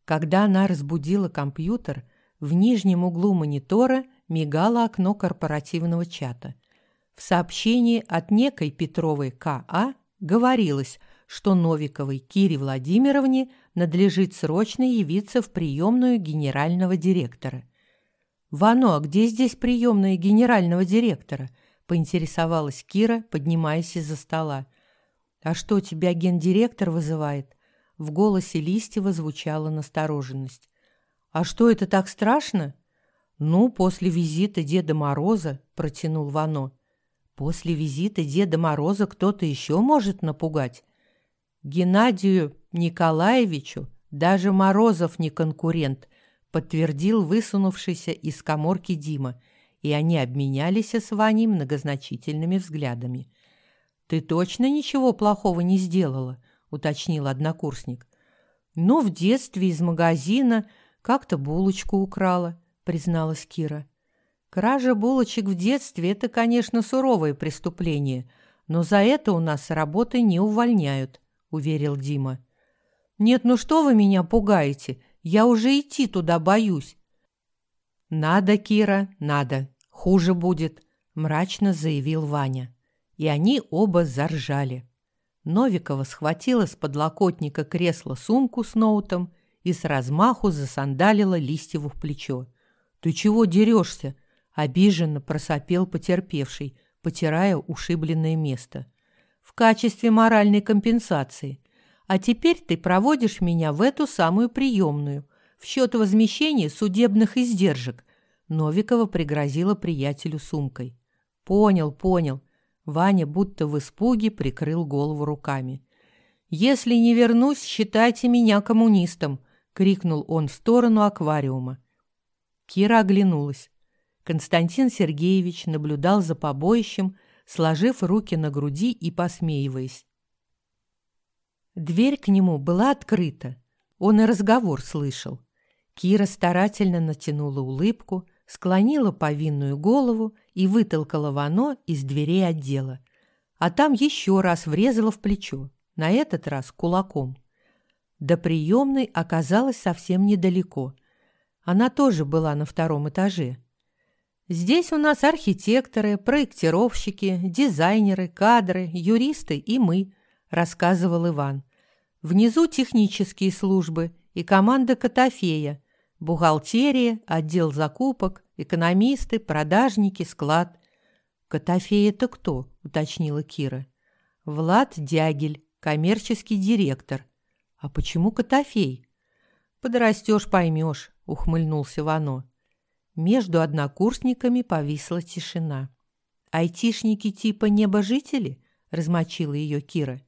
Когда она разбудила компьютер, в нижнем углу монитора мигало окно корпоративного чата. В сообщении от некой Петровой К.А. говорилось, что Новиковой Кире Владимировне надлежит срочно явиться в приемную генерального директора. «Вано, а где здесь приемная генерального директора?» – поинтересовалась Кира, поднимаясь из-за стола. «А что, тебя гендиректор вызывает?» В голосе Листьева звучала настороженность. «А что, это так страшно?» «Ну, после визита Деда Мороза», — протянул Вано. «После визита Деда Мороза кто-то еще может напугать?» «Геннадию Николаевичу даже Морозов не конкурент», — подтвердил высунувшийся из коморки Дима, и они обменялись с Ваней многозначительными взглядами. «Ты точно ничего плохого не сделала?» уточнил однокурсник. «Ну, в детстве из магазина как-то булочку украла», призналась Кира. «Кража булочек в детстве – это, конечно, суровое преступление, но за это у нас с работы не увольняют», – уверил Дима. «Нет, ну что вы меня пугаете? Я уже идти туда боюсь». «Надо, Кира, надо. Хуже будет», – мрачно заявил Ваня. И они оба заржали. Новикова схватила с подлокотника кресла сумку с ноутом и с размаху засандалила Листьеву в плечо. «Ты чего дерешься?» – обиженно просопел потерпевший, потирая ушибленное место. «В качестве моральной компенсации. А теперь ты проводишь меня в эту самую приемную, в счет возмещения судебных издержек», – Новикова пригрозила приятелю сумкой. «Понял, понял. Ваня будто в испуге прикрыл голову руками. «Если не вернусь, считайте меня коммунистом!» — крикнул он в сторону аквариума. Кира оглянулась. Константин Сергеевич наблюдал за побоищем, сложив руки на груди и посмеиваясь. Дверь к нему была открыта. Он и разговор слышал. Кира старательно натянула улыбку, склонила повинную голову и вытолкала Вано из дверей отдела. А там еще раз врезала в плечо, на этот раз кулаком. До приемной оказалось совсем недалеко. Она тоже была на втором этаже. Здесь у нас архитекторы, проектировщики, дизайнеры, кадры, юристы и мы, рассказывал Иван. Внизу технические службы и команда Котофея, Бухгалтерия, отдел закупок, экономисты, продажники, склад. «Котофей — это кто?» — уточнила Кира. «Влад Дягель, коммерческий директор». «А почему Котофей?» «Подрастешь, поймешь», — ухмыльнулся Вано. Между однокурсниками повисла тишина. «Айтишники типа небожители?» — размочила ее Кира.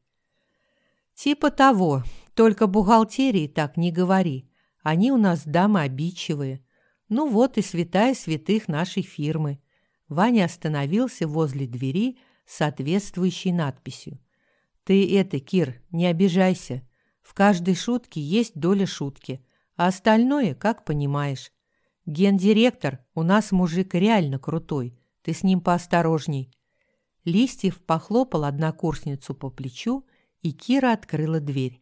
«Типа того, только бухгалтерии так не говори. Они у нас дамы обидчивые. Ну вот и святая святых нашей фирмы. Ваня остановился возле двери с соответствующей надписью. Ты это, Кир, не обижайся. В каждой шутке есть доля шутки, а остальное, как понимаешь. Гендиректор у нас мужик реально крутой. Ты с ним поосторожней. Листьев похлопал однокурсницу по плечу, и Кира открыла дверь.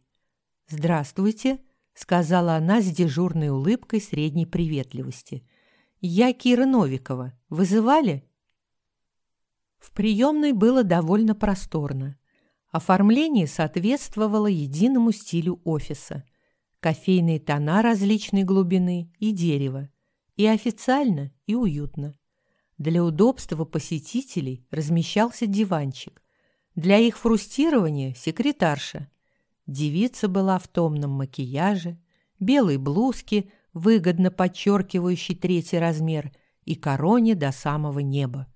«Здравствуйте», сказала она с дежурной улыбкой средней приветливости. «Я Кира Новикова. Вызывали?» В приемной было довольно просторно. Оформление соответствовало единому стилю офиса. Кофейные тона различной глубины и дерево. И официально, и уютно. Для удобства посетителей размещался диванчик. Для их фрустирования – секретарша. Девица была в томном макияже, белой блузке, выгодно подчеркивающей третий размер, и короне до самого неба.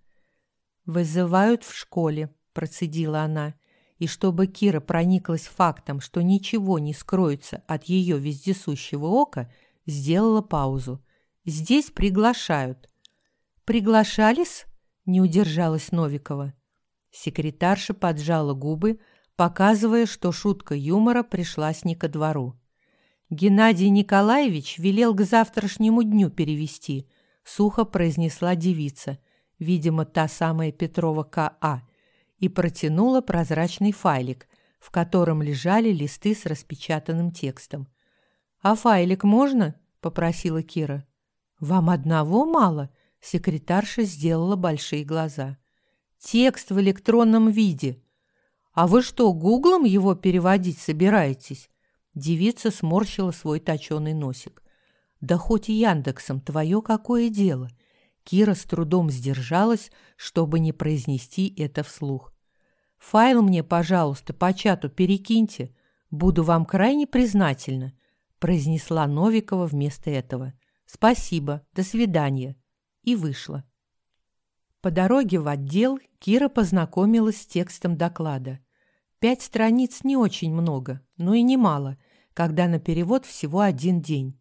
«Вызывают в школе», – процедила она, и чтобы Кира прониклась фактом, что ничего не скроется от ее вездесущего ока, сделала паузу. «Здесь приглашают». «Приглашались?» – не удержалась Новикова. Секретарша поджала губы, показывая, что шутка юмора пришлась не ко двору. «Геннадий Николаевич велел к завтрашнему дню перевести», — сухо произнесла девица, видимо, та самая Петрова К.А., и протянула прозрачный файлик, в котором лежали листы с распечатанным текстом. «А файлик можно?» — попросила Кира. «Вам одного мало?» — секретарша сделала большие глаза. «Текст в электронном виде. А вы что, гуглом его переводить собираетесь?» Девица сморщила свой точеный носик. «Да хоть Яндексом, твое какое дело!» Кира с трудом сдержалась, чтобы не произнести это вслух. «Файл мне, пожалуйста, по чату перекиньте. Буду вам крайне признательна», — произнесла Новикова вместо этого. «Спасибо, до свидания». И вышла. По дороге в отдел Кира познакомилась с текстом доклада. Пять страниц не очень много, но и немало, когда на перевод всего один день.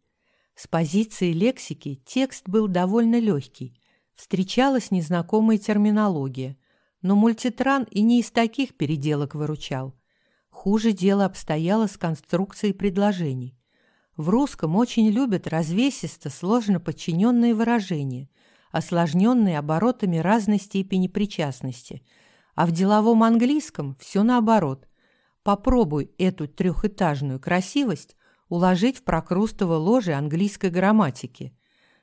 С позиции лексики текст был довольно легкий. Встречалась незнакомая терминология. Но мультитран и не из таких переделок выручал. Хуже дело обстояло с конструкцией предложений. В русском очень любят развесисто сложно подчиненные выражения, осложненные оборотами разной степени причастности. А в деловом английском все наоборот. Попробуй эту трехэтажную красивость уложить в прокрустово ложе английской грамматики.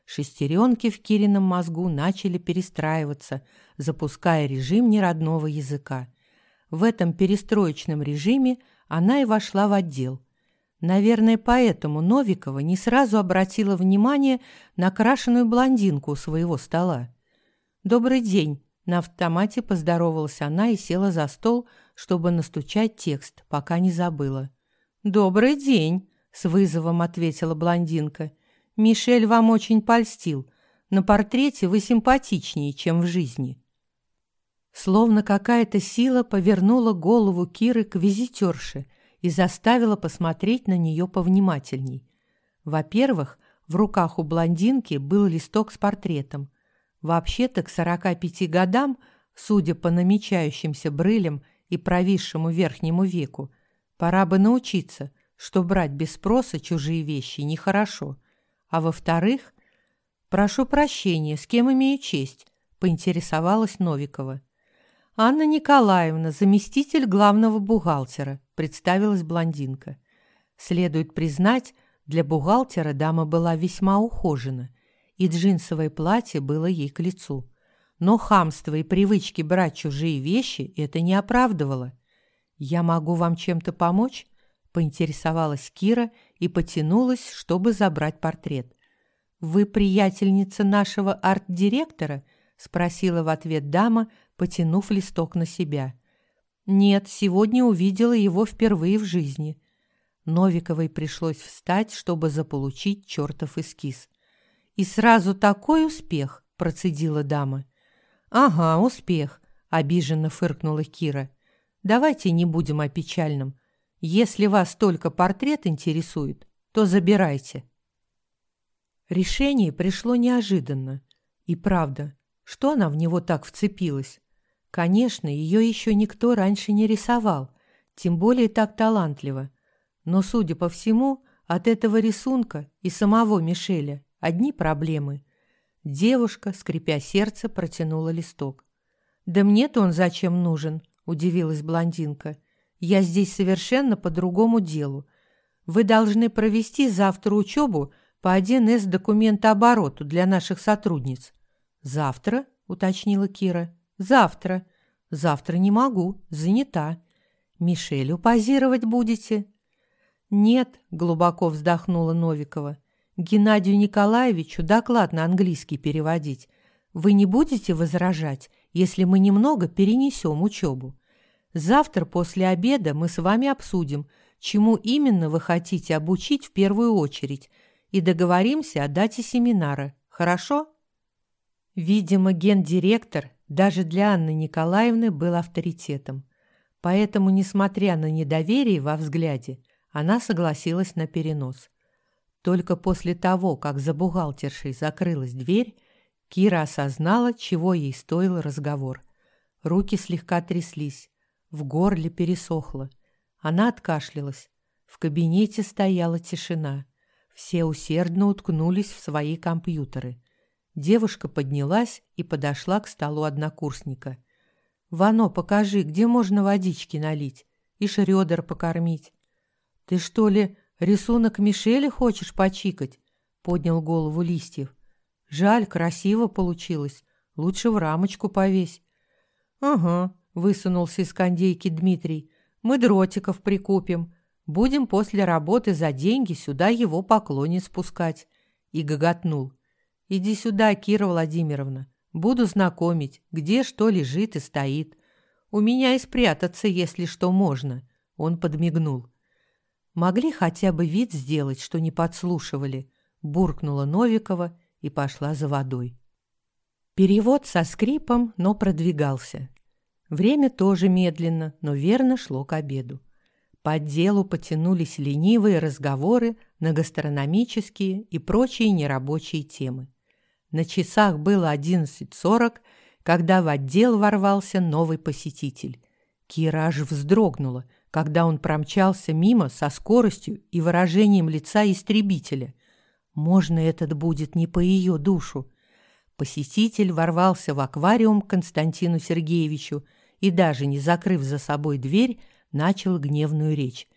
Шестеренки в Кирином мозгу начали перестраиваться, запуская режим неродного языка. В этом перестроечном режиме она и вошла в отдел. Наверное, поэтому Новикова не сразу обратила внимание на крашеную блондинку у своего стола. «Добрый день!» На автомате поздоровалась она и села за стол, чтобы настучать текст, пока не забыла. «Добрый день!» с вызовом ответила блондинка. Мишель вам очень польстил. На портрете вы симпатичнее, чем в жизни. Словно какая-то сила повернула голову Киры к визитерше и заставила посмотреть на нее повнимательней. Во-первых, в руках у блондинки был листок с портретом. Вообще-то к 45 годам, судя по намечающимся брылям и провисшему верхнему веку, пора бы научиться, что брать без спроса чужие вещи нехорошо. А во-вторых, прошу прощения, с кем имею честь, поинтересовалась Новикова. Анна Николаевна, заместитель главного бухгалтера, представилась блондинка. Следует признать, для бухгалтера дама была весьма ухожена, и джинсовое платье было ей к лицу. Но хамство и привычки брать чужие вещи это не оправдывало. «Я могу вам чем-то помочь?» поинтересовалась Кира и потянулась, чтобы забрать портрет. «Вы приятельница нашего арт-директора?» — спросила в ответ дама, потянув листок на себя. «Нет, сегодня увидела его впервые в жизни». Новиковой пришлось встать, чтобы заполучить чертов эскиз. «И сразу такой успех!» — процедила дама. «Ага, успех!» — обиженно фыркнула Кира. «Давайте не будем о печальном. Если вас только портрет интересует, то забирайте. Решение пришло неожиданно. И правда, что она в него так вцепилась? Конечно, ее еще никто раньше не рисовал, тем более так талантливо. Но, судя по всему, от этого рисунка и самого Мишеля одни проблемы. Девушка, скрипя сердце, протянула листок. «Да мне-то он зачем нужен?» – удивилась блондинка. Я здесь совершенно по другому делу. Вы должны провести завтра учебу по 1С документообороту для наших сотрудниц. Завтра, уточнила Кира. Завтра. Завтра не могу, занята. Мишелю позировать будете? Нет, глубоко вздохнула Новикова. Геннадию Николаевичу доклад на английский переводить. Вы не будете возражать, если мы немного перенесем учебу? Завтра после обеда мы с вами обсудим, чему именно вы хотите обучить в первую очередь, и договоримся о дате семинара. Хорошо? Видимо, гендиректор даже для Анны Николаевны был авторитетом. Поэтому, несмотря на недоверие во взгляде, она согласилась на перенос. Только после того, как за бухгалтершей закрылась дверь, Кира осознала, чего ей стоил разговор. Руки слегка тряслись. В горле пересохло. Она откашлялась. В кабинете стояла тишина. Все усердно уткнулись в свои компьютеры. Девушка поднялась и подошла к столу однокурсника. «Вано, покажи, где можно водички налить?» и Шрёдер покормить. «Ты что ли рисунок Мишеля хочешь почикать?» — поднял голову Листьев. «Жаль, красиво получилось. Лучше в рамочку повесь». «Ага», — высунулся из кондейки Дмитрий. «Мы дротиков прикупим. Будем после работы за деньги сюда его поклонниц спускать». И гоготнул. «Иди сюда, Кира Владимировна. Буду знакомить, где что лежит и стоит. У меня и спрятаться, если что можно». Он подмигнул. «Могли хотя бы вид сделать, что не подслушивали», — буркнула Новикова и пошла за водой. Перевод со скрипом, но продвигался. Время тоже медленно, но верно шло к обеду. По отделу потянулись ленивые разговоры на гастрономические и прочие нерабочие темы. На часах было 11.40, когда в отдел ворвался новый посетитель. Кира аж вздрогнула, когда он промчался мимо со скоростью и выражением лица истребителя. Можно этот будет не по ее душу. Посетитель ворвался в аквариум Константину Сергеевичу и, даже не закрыв за собой дверь, начал гневную речь.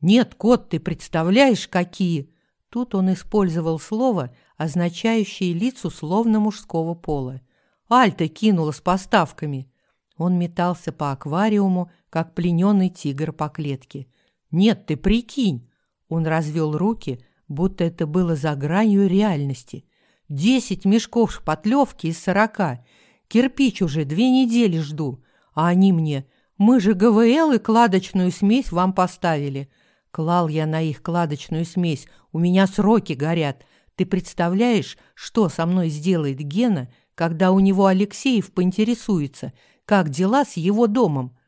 «Нет, кот, ты представляешь, какие!» Тут он использовал слово, означающее лиц условно мужского пола. Альта кинула с поставками. Он метался по аквариуму, как плененный тигр по клетке. «Нет, ты прикинь!» Он развел руки, будто это было за гранью реальности. «Десять мешков шпатлевки из сорока. Кирпич уже две недели жду. А они мне мы же ГВЛ и кладочную смесь вам поставили. Клал я на их кладочную смесь. У меня сроки горят. Ты представляешь, что со мной сделает Гена, когда у него Алексеев поинтересуется, как дела с его домом?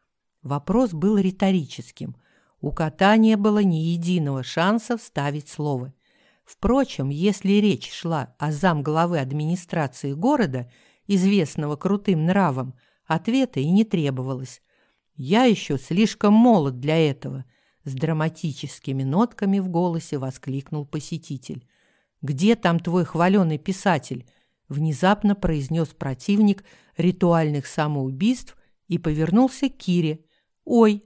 Вопрос был риторическим. У кота не было ни единого шанса вставить слово. Впрочем, если речь шла о замглавы администрации города, известного крутым нравом, ответа и не требовалось. Я еще слишком молод для этого, с драматическими нотками в голосе воскликнул посетитель. Где там твой хваленый писатель? внезапно произнес противник ритуальных самоубийств и повернулся к Кире. Ой.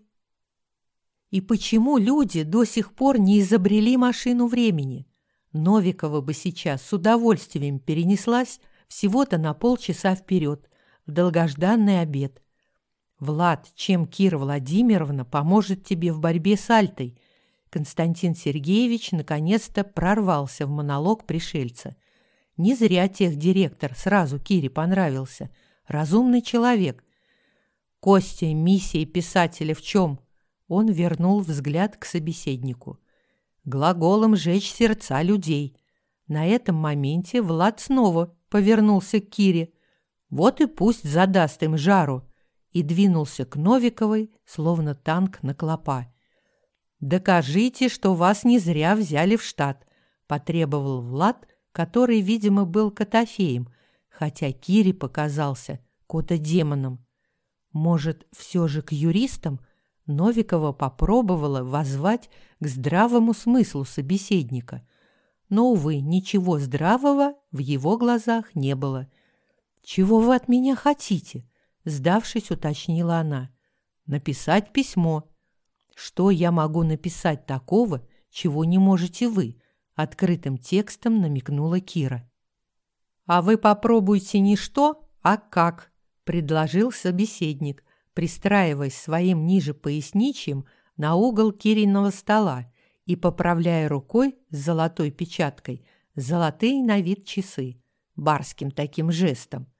И почему люди до сих пор не изобрели машину времени? Новикова бы сейчас с удовольствием перенеслась всего-то на полчаса вперед, в долгожданный обед – «Влад, чем Кира Владимировна поможет тебе в борьбе с Альтой?» Константин Сергеевич наконец-то прорвался в монолог пришельца. Не зря техдиректор сразу Кире понравился. Разумный человек. «Костя, миссия писателя в чем?» Он вернул взгляд к собеседнику. «Глаголом «жечь сердца людей». На этом моменте Влад снова повернулся к Кире. «Вот и пусть задаст им жару» и двинулся к Новиковой, словно танк на клопа. «Докажите, что вас не зря взяли в штат», – потребовал Влад, который, видимо, был котофеем, хотя Кире показался кота-демоном. Может, все же к юристам Новикова попробовала воззвать к здравому смыслу собеседника. Но, увы, ничего здравого в его глазах не было. «Чего вы от меня хотите?» Сдавшись, уточнила она. «Написать письмо». «Что я могу написать такого, чего не можете вы?» Открытым текстом намекнула Кира. «А вы попробуйте не что, а как», – предложил собеседник, пристраиваясь своим ниже поясничьем на угол Кириного стола и поправляя рукой с золотой печаткой золотые на вид часы, барским таким жестом.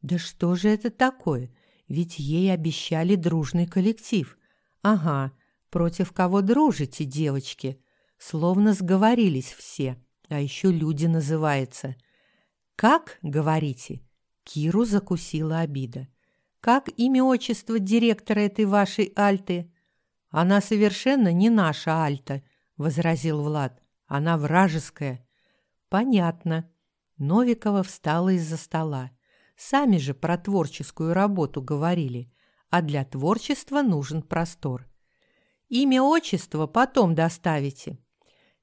Да что же это такое? Ведь ей обещали дружный коллектив. Ага, против кого дружите, девочки? Словно сговорились все, а еще люди называется. Как, говорите? Киру закусила обида. Как имя отчество директора этой вашей Альты? Она совершенно не наша Альта, возразил Влад. Она вражеская. Понятно. Новикова встала из-за стола. Сами же про творческую работу говорили, а для творчества нужен простор. Имя отчества потом доставите.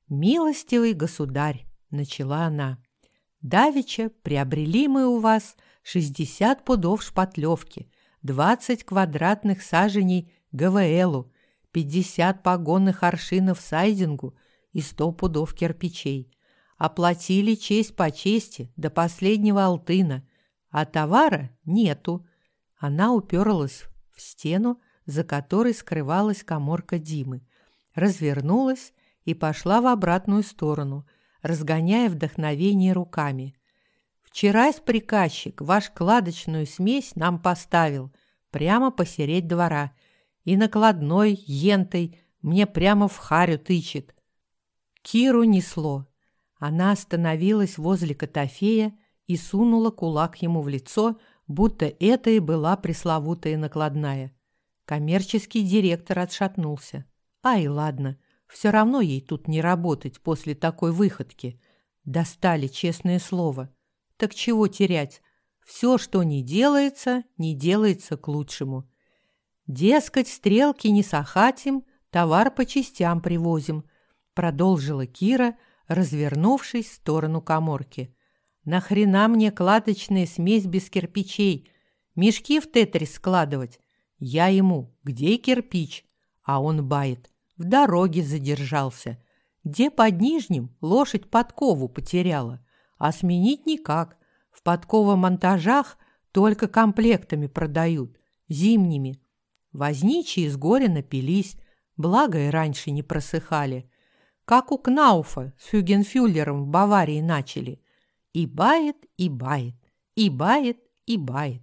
«Милостивый государь», — начала она, — «давеча приобрели мы у вас шестьдесят пудов шпатлевки, двадцать квадратных саженей ГВЛу, пятьдесят погонных аршинов сайдингу и сто пудов кирпичей. Оплатили честь по чести до последнего алтына, а товара нету. Она уперлась в стену, за которой скрывалась коморка Димы, развернулась и пошла в обратную сторону, разгоняя вдохновение руками. «Вчерась приказчик ваш кладочную смесь нам поставил прямо посереть двора, и накладной, ентой, мне прямо в харю тычет». Киру несло. Она остановилась возле Котофея и сунула кулак ему в лицо, будто это и была пресловутая накладная. Коммерческий директор отшатнулся. Ай, ладно, все равно ей тут не работать после такой выходки. Достали, честное слово. Так чего терять? Все, что не делается, не делается к лучшему. Дескать, стрелки не сахатим, товар по частям привозим, продолжила Кира, развернувшись в сторону коморки. Нахрена мне кладочная смесь без кирпичей? Мешки в тетрис складывать? Я ему, где кирпич? А он бает. В дороге задержался. Где под Нижним лошадь подкову потеряла, а сменить никак. В подково-монтажах только комплектами продают, зимними. Возничие из горя напились, благо и раньше не просыхали. Как у Кнауфа с Фюгенфюллером в Баварии начали. И бает, и бает, и бает, и бает.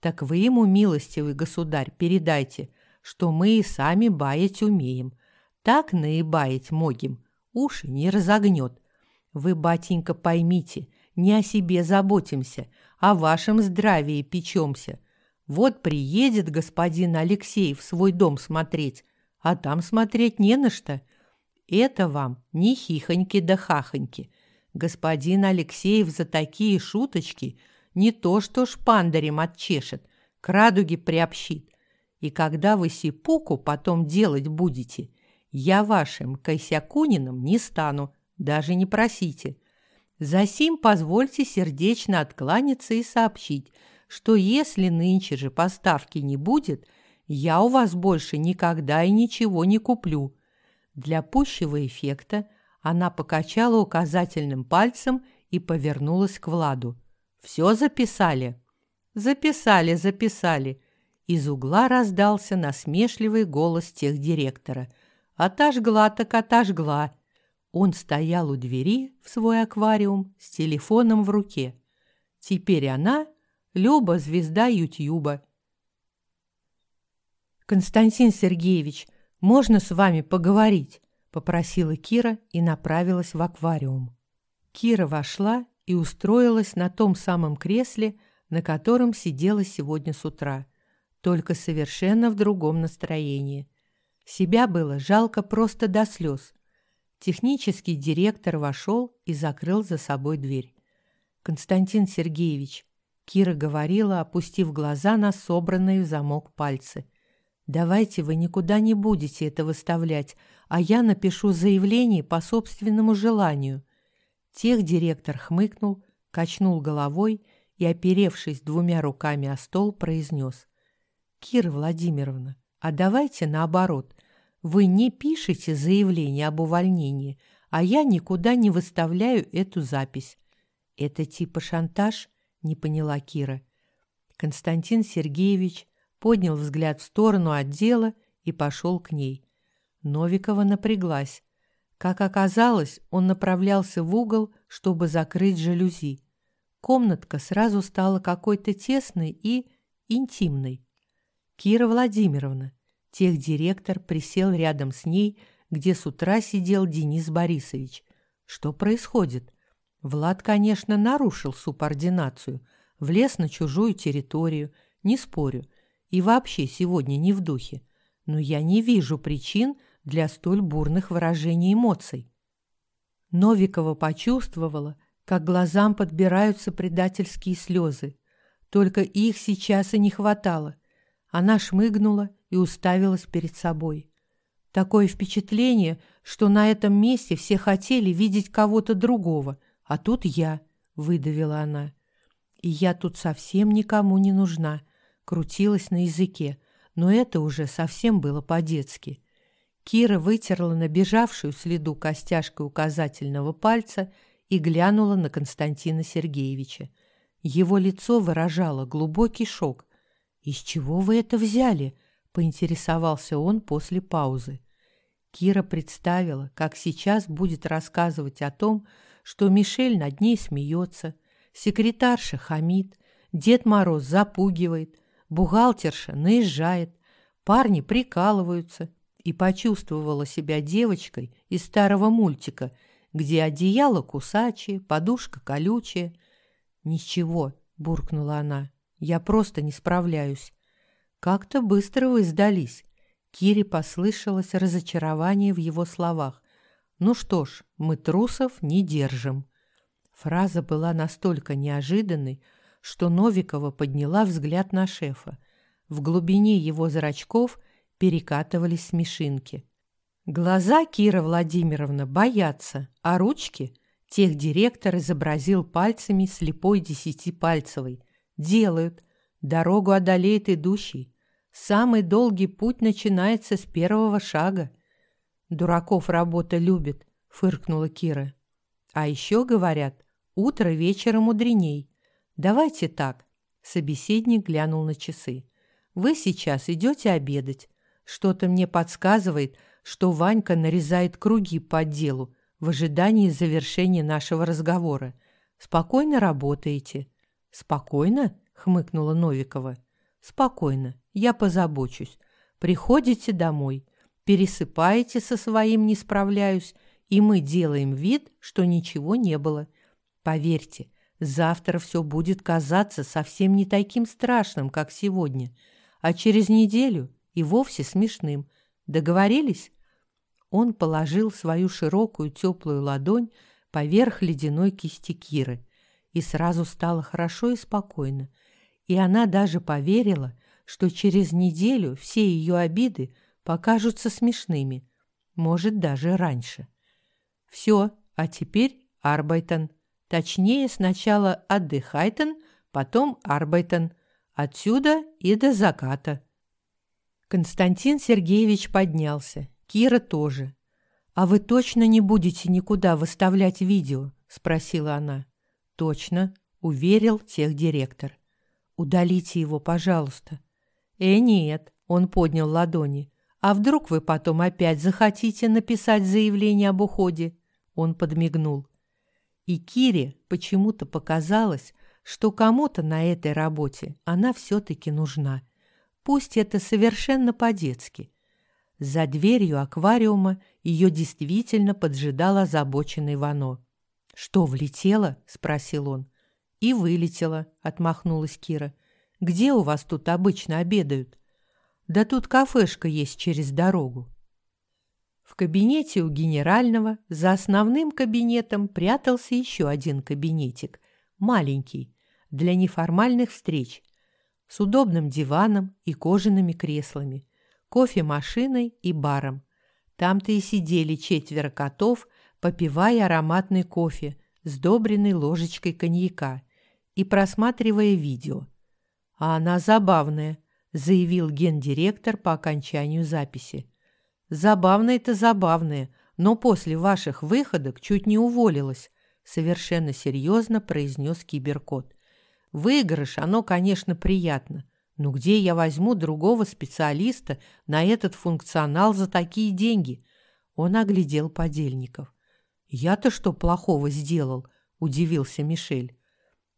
Так вы ему, милостивый государь, передайте, что мы и сами баять умеем. Так наебаять могим, уши не разогнет. Вы, батенька, поймите, не о себе заботимся, о вашем здравии печемся. Вот приедет господин Алексей в свой дом смотреть, а там смотреть не на что. Это вам не хихоньки да хахоньки. Господин Алексеев за такие шуточки не то что шпандарем отчешет, к радуге приобщит. И когда вы сипуку потом делать будете, я вашим Кайсякуниным не стану, даже не просите. Засим позвольте сердечно откланяться и сообщить, что если нынче же поставки не будет, я у вас больше никогда и ничего не куплю. Для пущего эффекта – она покачала указательным пальцем и повернулась к Владу. «Все записали?» «Записали, записали». Из угла раздался насмешливый голос техдиректора. «Отожгла так отожгла». Он стоял у двери в свой аквариум с телефоном в руке. Теперь она — Люба, звезда Ютьюба. «Константин Сергеевич, можно с вами поговорить?» попросила Кира и направилась в аквариум. Кира вошла и устроилась на том самом кресле, на котором сидела сегодня с утра, только совершенно в другом настроении. Себя было жалко просто до слез. Технический директор вошел и закрыл за собой дверь. «Константин Сергеевич», — Кира говорила, опустив глаза на собранные в замок пальцы, Давайте вы никуда не будете это выставлять, а я напишу заявление по собственному желанию. Техдиректор хмыкнул, качнул головой и, оперевшись двумя руками о стол, произнес. «Кира Владимировна, а давайте наоборот. Вы не пишете заявление об увольнении, а я никуда не выставляю эту запись». «Это типа шантаж?» — не поняла Кира. Константин Сергеевич поднял взгляд в сторону отдела и пошел к ней. Новикова напряглась. Как оказалось, он направлялся в угол, чтобы закрыть жалюзи. Комнатка сразу стала какой-то тесной и интимной. Кира Владимировна, техдиректор, присел рядом с ней, где с утра сидел Денис Борисович. Что происходит? Влад, конечно, нарушил субординацию, влез на чужую территорию, не спорю, и вообще сегодня не в духе, но я не вижу причин для столь бурных выражений эмоций. Новикова почувствовала, как глазам подбираются предательские слезы. Только их сейчас и не хватало. Она шмыгнула и уставилась перед собой. Такое впечатление, что на этом месте все хотели видеть кого-то другого, а тут я, выдавила она. И я тут совсем никому не нужна крутилась на языке, но это уже совсем было по-детски. Кира вытерла набежавшую следу костяшкой указательного пальца и глянула на Константина Сергеевича. Его лицо выражало глубокий шок. «Из чего вы это взяли?» — поинтересовался он после паузы. Кира представила, как сейчас будет рассказывать о том, что Мишель над ней смеется, секретарша хамит, Дед Мороз запугивает, бухгалтерша наезжает, парни прикалываются, и почувствовала себя девочкой из старого мультика, где одеяло кусачее, подушка колючая. «Ничего», — буркнула она, — «я просто не справляюсь». «Как-то быстро вы сдались». Кире послышалось разочарование в его словах. «Ну что ж, мы трусов не держим». Фраза была настолько неожиданной, что Новикова подняла взгляд на шефа. В глубине его зрачков перекатывались смешинки. Глаза Кира Владимировна боятся, а ручки тех директор изобразил пальцами слепой десятипальцевой. Делают. Дорогу одолеет идущий. Самый долгий путь начинается с первого шага. Дураков работа любит, фыркнула Кира. А еще говорят, утро вечера мудреней. Давайте так. Собеседник глянул на часы. Вы сейчас идете обедать. Что-то мне подсказывает, что Ванька нарезает круги по делу в ожидании завершения нашего разговора. Спокойно работаете. Спокойно? хмыкнула Новикова. Спокойно. Я позабочусь. Приходите домой, пересыпаете со своим не справляюсь, и мы делаем вид, что ничего не было. Поверьте, завтра все будет казаться совсем не таким страшным, как сегодня, а через неделю и вовсе смешным. Договорились? Он положил свою широкую теплую ладонь поверх ледяной кисти Киры, и сразу стало хорошо и спокойно, и она даже поверила, что через неделю все ее обиды покажутся смешными, может, даже раньше. Все, а теперь Арбайтон. Точнее, сначала отдыхайтен, потом Арбайтон. Отсюда и до заката. Константин Сергеевич поднялся. Кира тоже. «А вы точно не будете никуда выставлять видео?» – спросила она. «Точно», – уверил техдиректор. «Удалите его, пожалуйста». «Э, нет», – он поднял ладони. «А вдруг вы потом опять захотите написать заявление об уходе?» Он подмигнул. И Кире почему-то показалось, что кому-то на этой работе она все-таки нужна. Пусть это совершенно по-детски. За дверью аквариума ее действительно поджидал озабоченный Вано. «Что, влетело?» – спросил он. «И вылетело», – отмахнулась Кира. Где у вас тут обычно обедают? Да тут кафешка есть через дорогу. В кабинете у генерального за основным кабинетом прятался еще один кабинетик, маленький, для неформальных встреч, с удобным диваном и кожаными креслами, кофемашиной и баром. Там-то и сидели четверо котов, попивая ароматный кофе, сдобренный ложечкой коньяка, и просматривая видео. «А она забавная», — заявил гендиректор по окончанию записи. «Забавная-то забавная, но после ваших выходок чуть не уволилась», — совершенно серьезно произнес киберкот. «Выигрыш, оно, конечно, приятно, но где я возьму другого специалиста на этот функционал за такие деньги?» Он оглядел подельников. «Я-то что плохого сделал?» – удивился Мишель.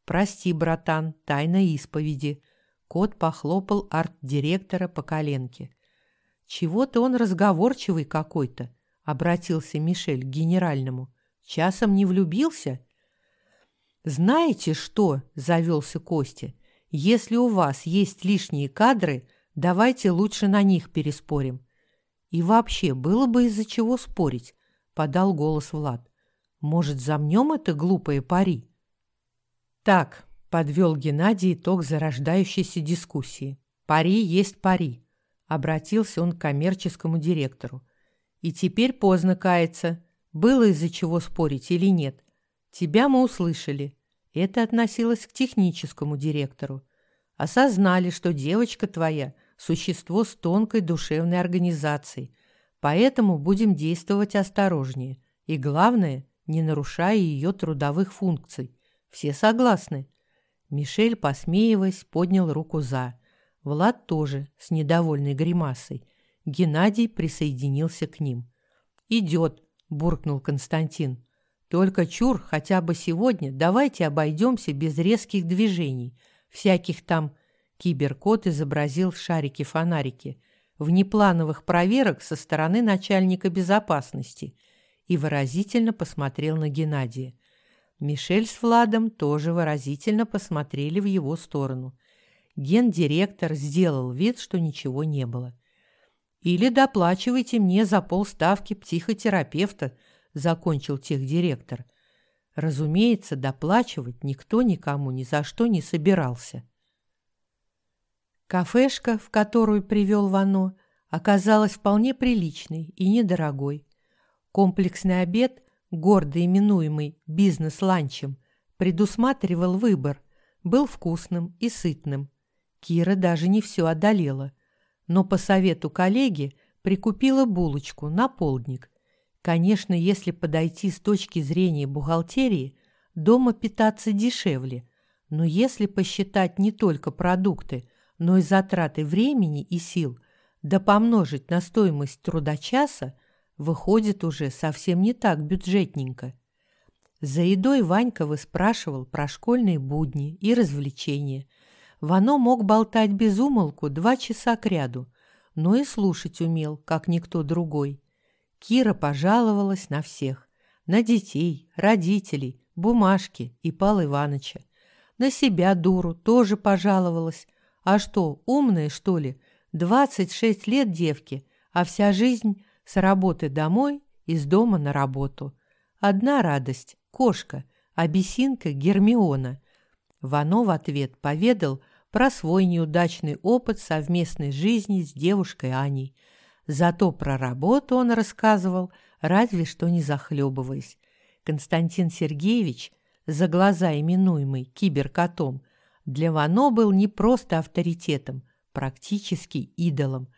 «Прости, братан, тайна исповеди», Кот похлопал арт-директора по коленке. «Чего-то он разговорчивый какой-то», — обратился Мишель к генеральному. «Часом не влюбился?» «Знаете что?» — завелся Костя. «Если у вас есть лишние кадры, давайте лучше на них переспорим». «И вообще, было бы из-за чего спорить», — подал голос Влад. «Может, замнем это глупое пари?» «Так, Подвел Геннадий итог зарождающейся дискуссии. «Пари есть пари», — обратился он к коммерческому директору. «И теперь поздно каяться, было из-за чего спорить или нет. Тебя мы услышали». Это относилось к техническому директору. Осознали, что девочка твоя – существо с тонкой душевной организацией. Поэтому будем действовать осторожнее. И главное, не нарушая ее трудовых функций. Все согласны?» Мишель, посмеиваясь, поднял руку «за». Влад тоже с недовольной гримасой. Геннадий присоединился к ним. «Идет», – буркнул Константин. «Только чур, хотя бы сегодня давайте обойдемся без резких движений, всяких там...» Киберкот изобразил шарики-фонарики. Внеплановых проверок со стороны начальника безопасности и выразительно посмотрел на Геннадия. Мишель с Владом тоже выразительно посмотрели в его сторону. Гендиректор сделал вид, что ничего не было. «Или доплачивайте мне за полставки психотерапевта», — закончил техдиректор. Разумеется, доплачивать никто никому ни за что не собирался. Кафешка, в которую привел Вано, оказалась вполне приличной и недорогой. Комплексный обед гордо именуемый бизнес-ланчем, предусматривал выбор, был вкусным и сытным. Кира даже не все одолела, но по совету коллеги прикупила булочку на полдник. Конечно, если подойти с точки зрения бухгалтерии, дома питаться дешевле, но если посчитать не только продукты, но и затраты времени и сил, да помножить на стоимость трудочаса, Выходит уже совсем не так бюджетненько. За едой Ванька выспрашивал про школьные будни и развлечения. Вано мог болтать без умолку два часа кряду, но и слушать умел, как никто другой. Кира пожаловалась на всех. На детей, родителей, бумажки и Пал Иваныча. На себя, дуру, тоже пожаловалась. А что, умная, что ли? Двадцать шесть лет девки, а вся жизнь с работы домой, из дома на работу. Одна радость – кошка, а бесинка – Гермиона. Вано в ответ поведал про свой неудачный опыт совместной жизни с девушкой Аней. Зато про работу он рассказывал, разве что не захлебываясь. Константин Сергеевич, за глаза именуемый киберкотом, для Вано был не просто авторитетом, практически идолом.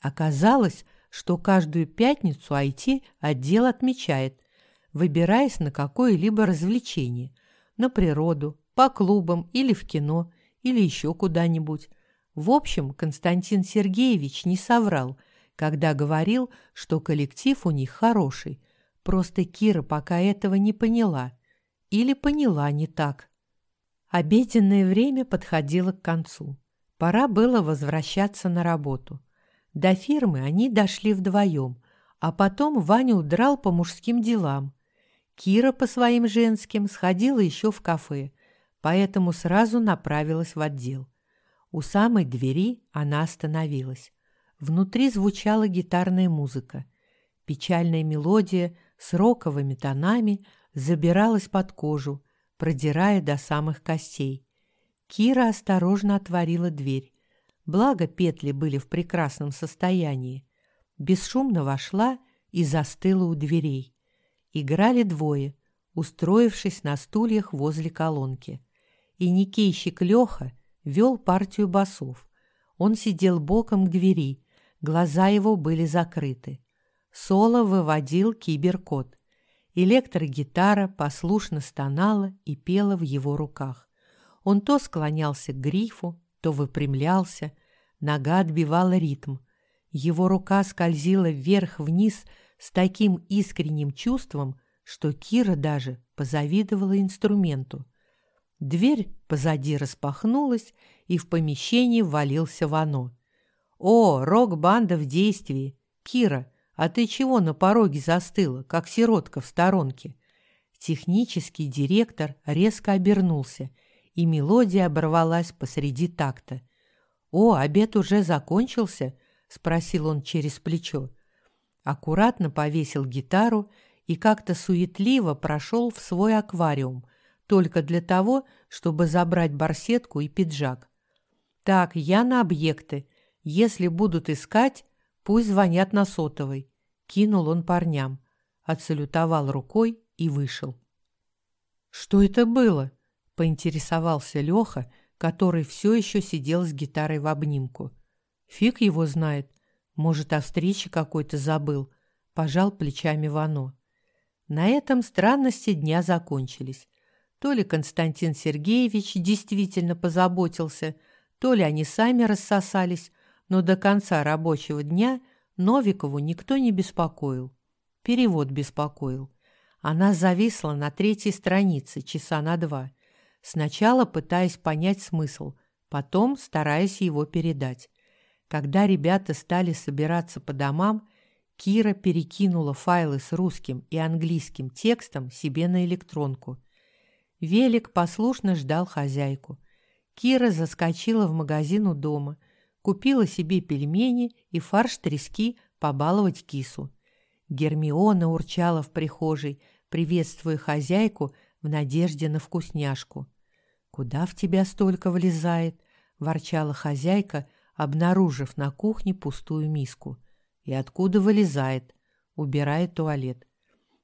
Оказалось, что каждую пятницу IT-отдел отмечает, выбираясь на какое-либо развлечение, на природу, по клубам или в кино, или еще куда-нибудь. В общем, Константин Сергеевич не соврал, когда говорил, что коллектив у них хороший. Просто Кира пока этого не поняла. Или поняла не так. Обеденное время подходило к концу. Пора было возвращаться на работу. До фирмы они дошли вдвоем, а потом Ваня удрал по мужским делам. Кира по своим женским сходила еще в кафе, поэтому сразу направилась в отдел. У самой двери она остановилась. Внутри звучала гитарная музыка. Печальная мелодия с роковыми тонами забиралась под кожу, продирая до самых костей. Кира осторожно отворила дверь. Благо петли были в прекрасном состоянии. Бесшумно вошла и застыла у дверей. Играли двое, устроившись на стульях возле колонки. И никейщик Леха вел партию басов. Он сидел боком к двери, глаза его были закрыты. Соло выводил киберкот. Электрогитара послушно стонала и пела в его руках. Он то склонялся к грифу, то выпрямлялся, нога отбивала ритм. Его рука скользила вверх-вниз с таким искренним чувством, что Кира даже позавидовала инструменту. Дверь позади распахнулась, и в помещении ввалился Вано. «О, рок-банда в действии! Кира, а ты чего на пороге застыла, как сиротка в сторонке?» Технический директор резко обернулся – и мелодия оборвалась посреди такта. «О, обед уже закончился?» — спросил он через плечо. Аккуратно повесил гитару и как-то суетливо прошел в свой аквариум, только для того, чтобы забрать барсетку и пиджак. «Так, я на объекты. Если будут искать, пусть звонят на сотовый», — кинул он парням, отсалютовал рукой и вышел. «Что это было?» Поинтересовался Леха, который все еще сидел с гитарой в обнимку. Фиг его знает. Может, о встрече какой-то забыл, пожал плечами Вано. На этом странности дня закончились. То ли Константин Сергеевич действительно позаботился, то ли они сами рассосались, но до конца рабочего дня Новикову никто не беспокоил. Перевод беспокоил. Она зависла на третьей странице часа на два, сначала пытаясь понять смысл, потом стараясь его передать. Когда ребята стали собираться по домам, Кира перекинула файлы с русским и английским текстом себе на электронку. Велик послушно ждал хозяйку. Кира заскочила в магазин у дома, купила себе пельмени и фарш трески побаловать кису. Гермиона урчала в прихожей, приветствуя хозяйку в надежде на вкусняшку. «Куда в тебя столько влезает?» – ворчала хозяйка, обнаружив на кухне пустую миску. «И откуда вылезает?» – убирает туалет.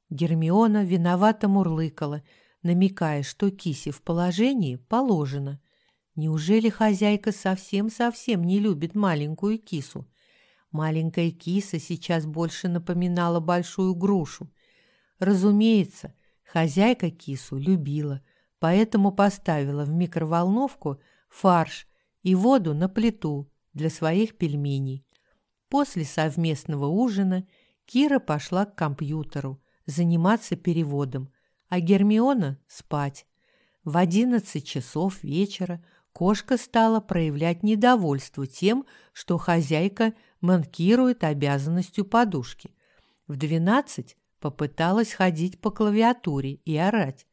Гермиона виновато мурлыкала, намекая, что кисе в положении положено. Неужели хозяйка совсем-совсем не любит маленькую кису? Маленькая киса сейчас больше напоминала большую грушу. Разумеется, хозяйка кису любила, поэтому поставила в микроволновку фарш и воду на плиту для своих пельменей. После совместного ужина Кира пошла к компьютеру заниматься переводом, а Гермиона – спать. В одиннадцать часов вечера кошка стала проявлять недовольство тем, что хозяйка манкирует обязанностью подушки. В двенадцать попыталась ходить по клавиатуре и орать.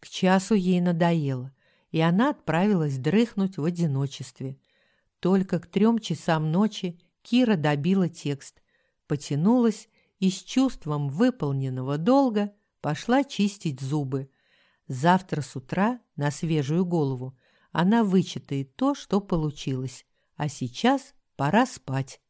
К часу ей надоело, и она отправилась дрыхнуть в одиночестве. Только к трем часам ночи Кира добила текст, потянулась и с чувством выполненного долга пошла чистить зубы. Завтра с утра на свежую голову она вычитает то, что получилось, а сейчас пора спать.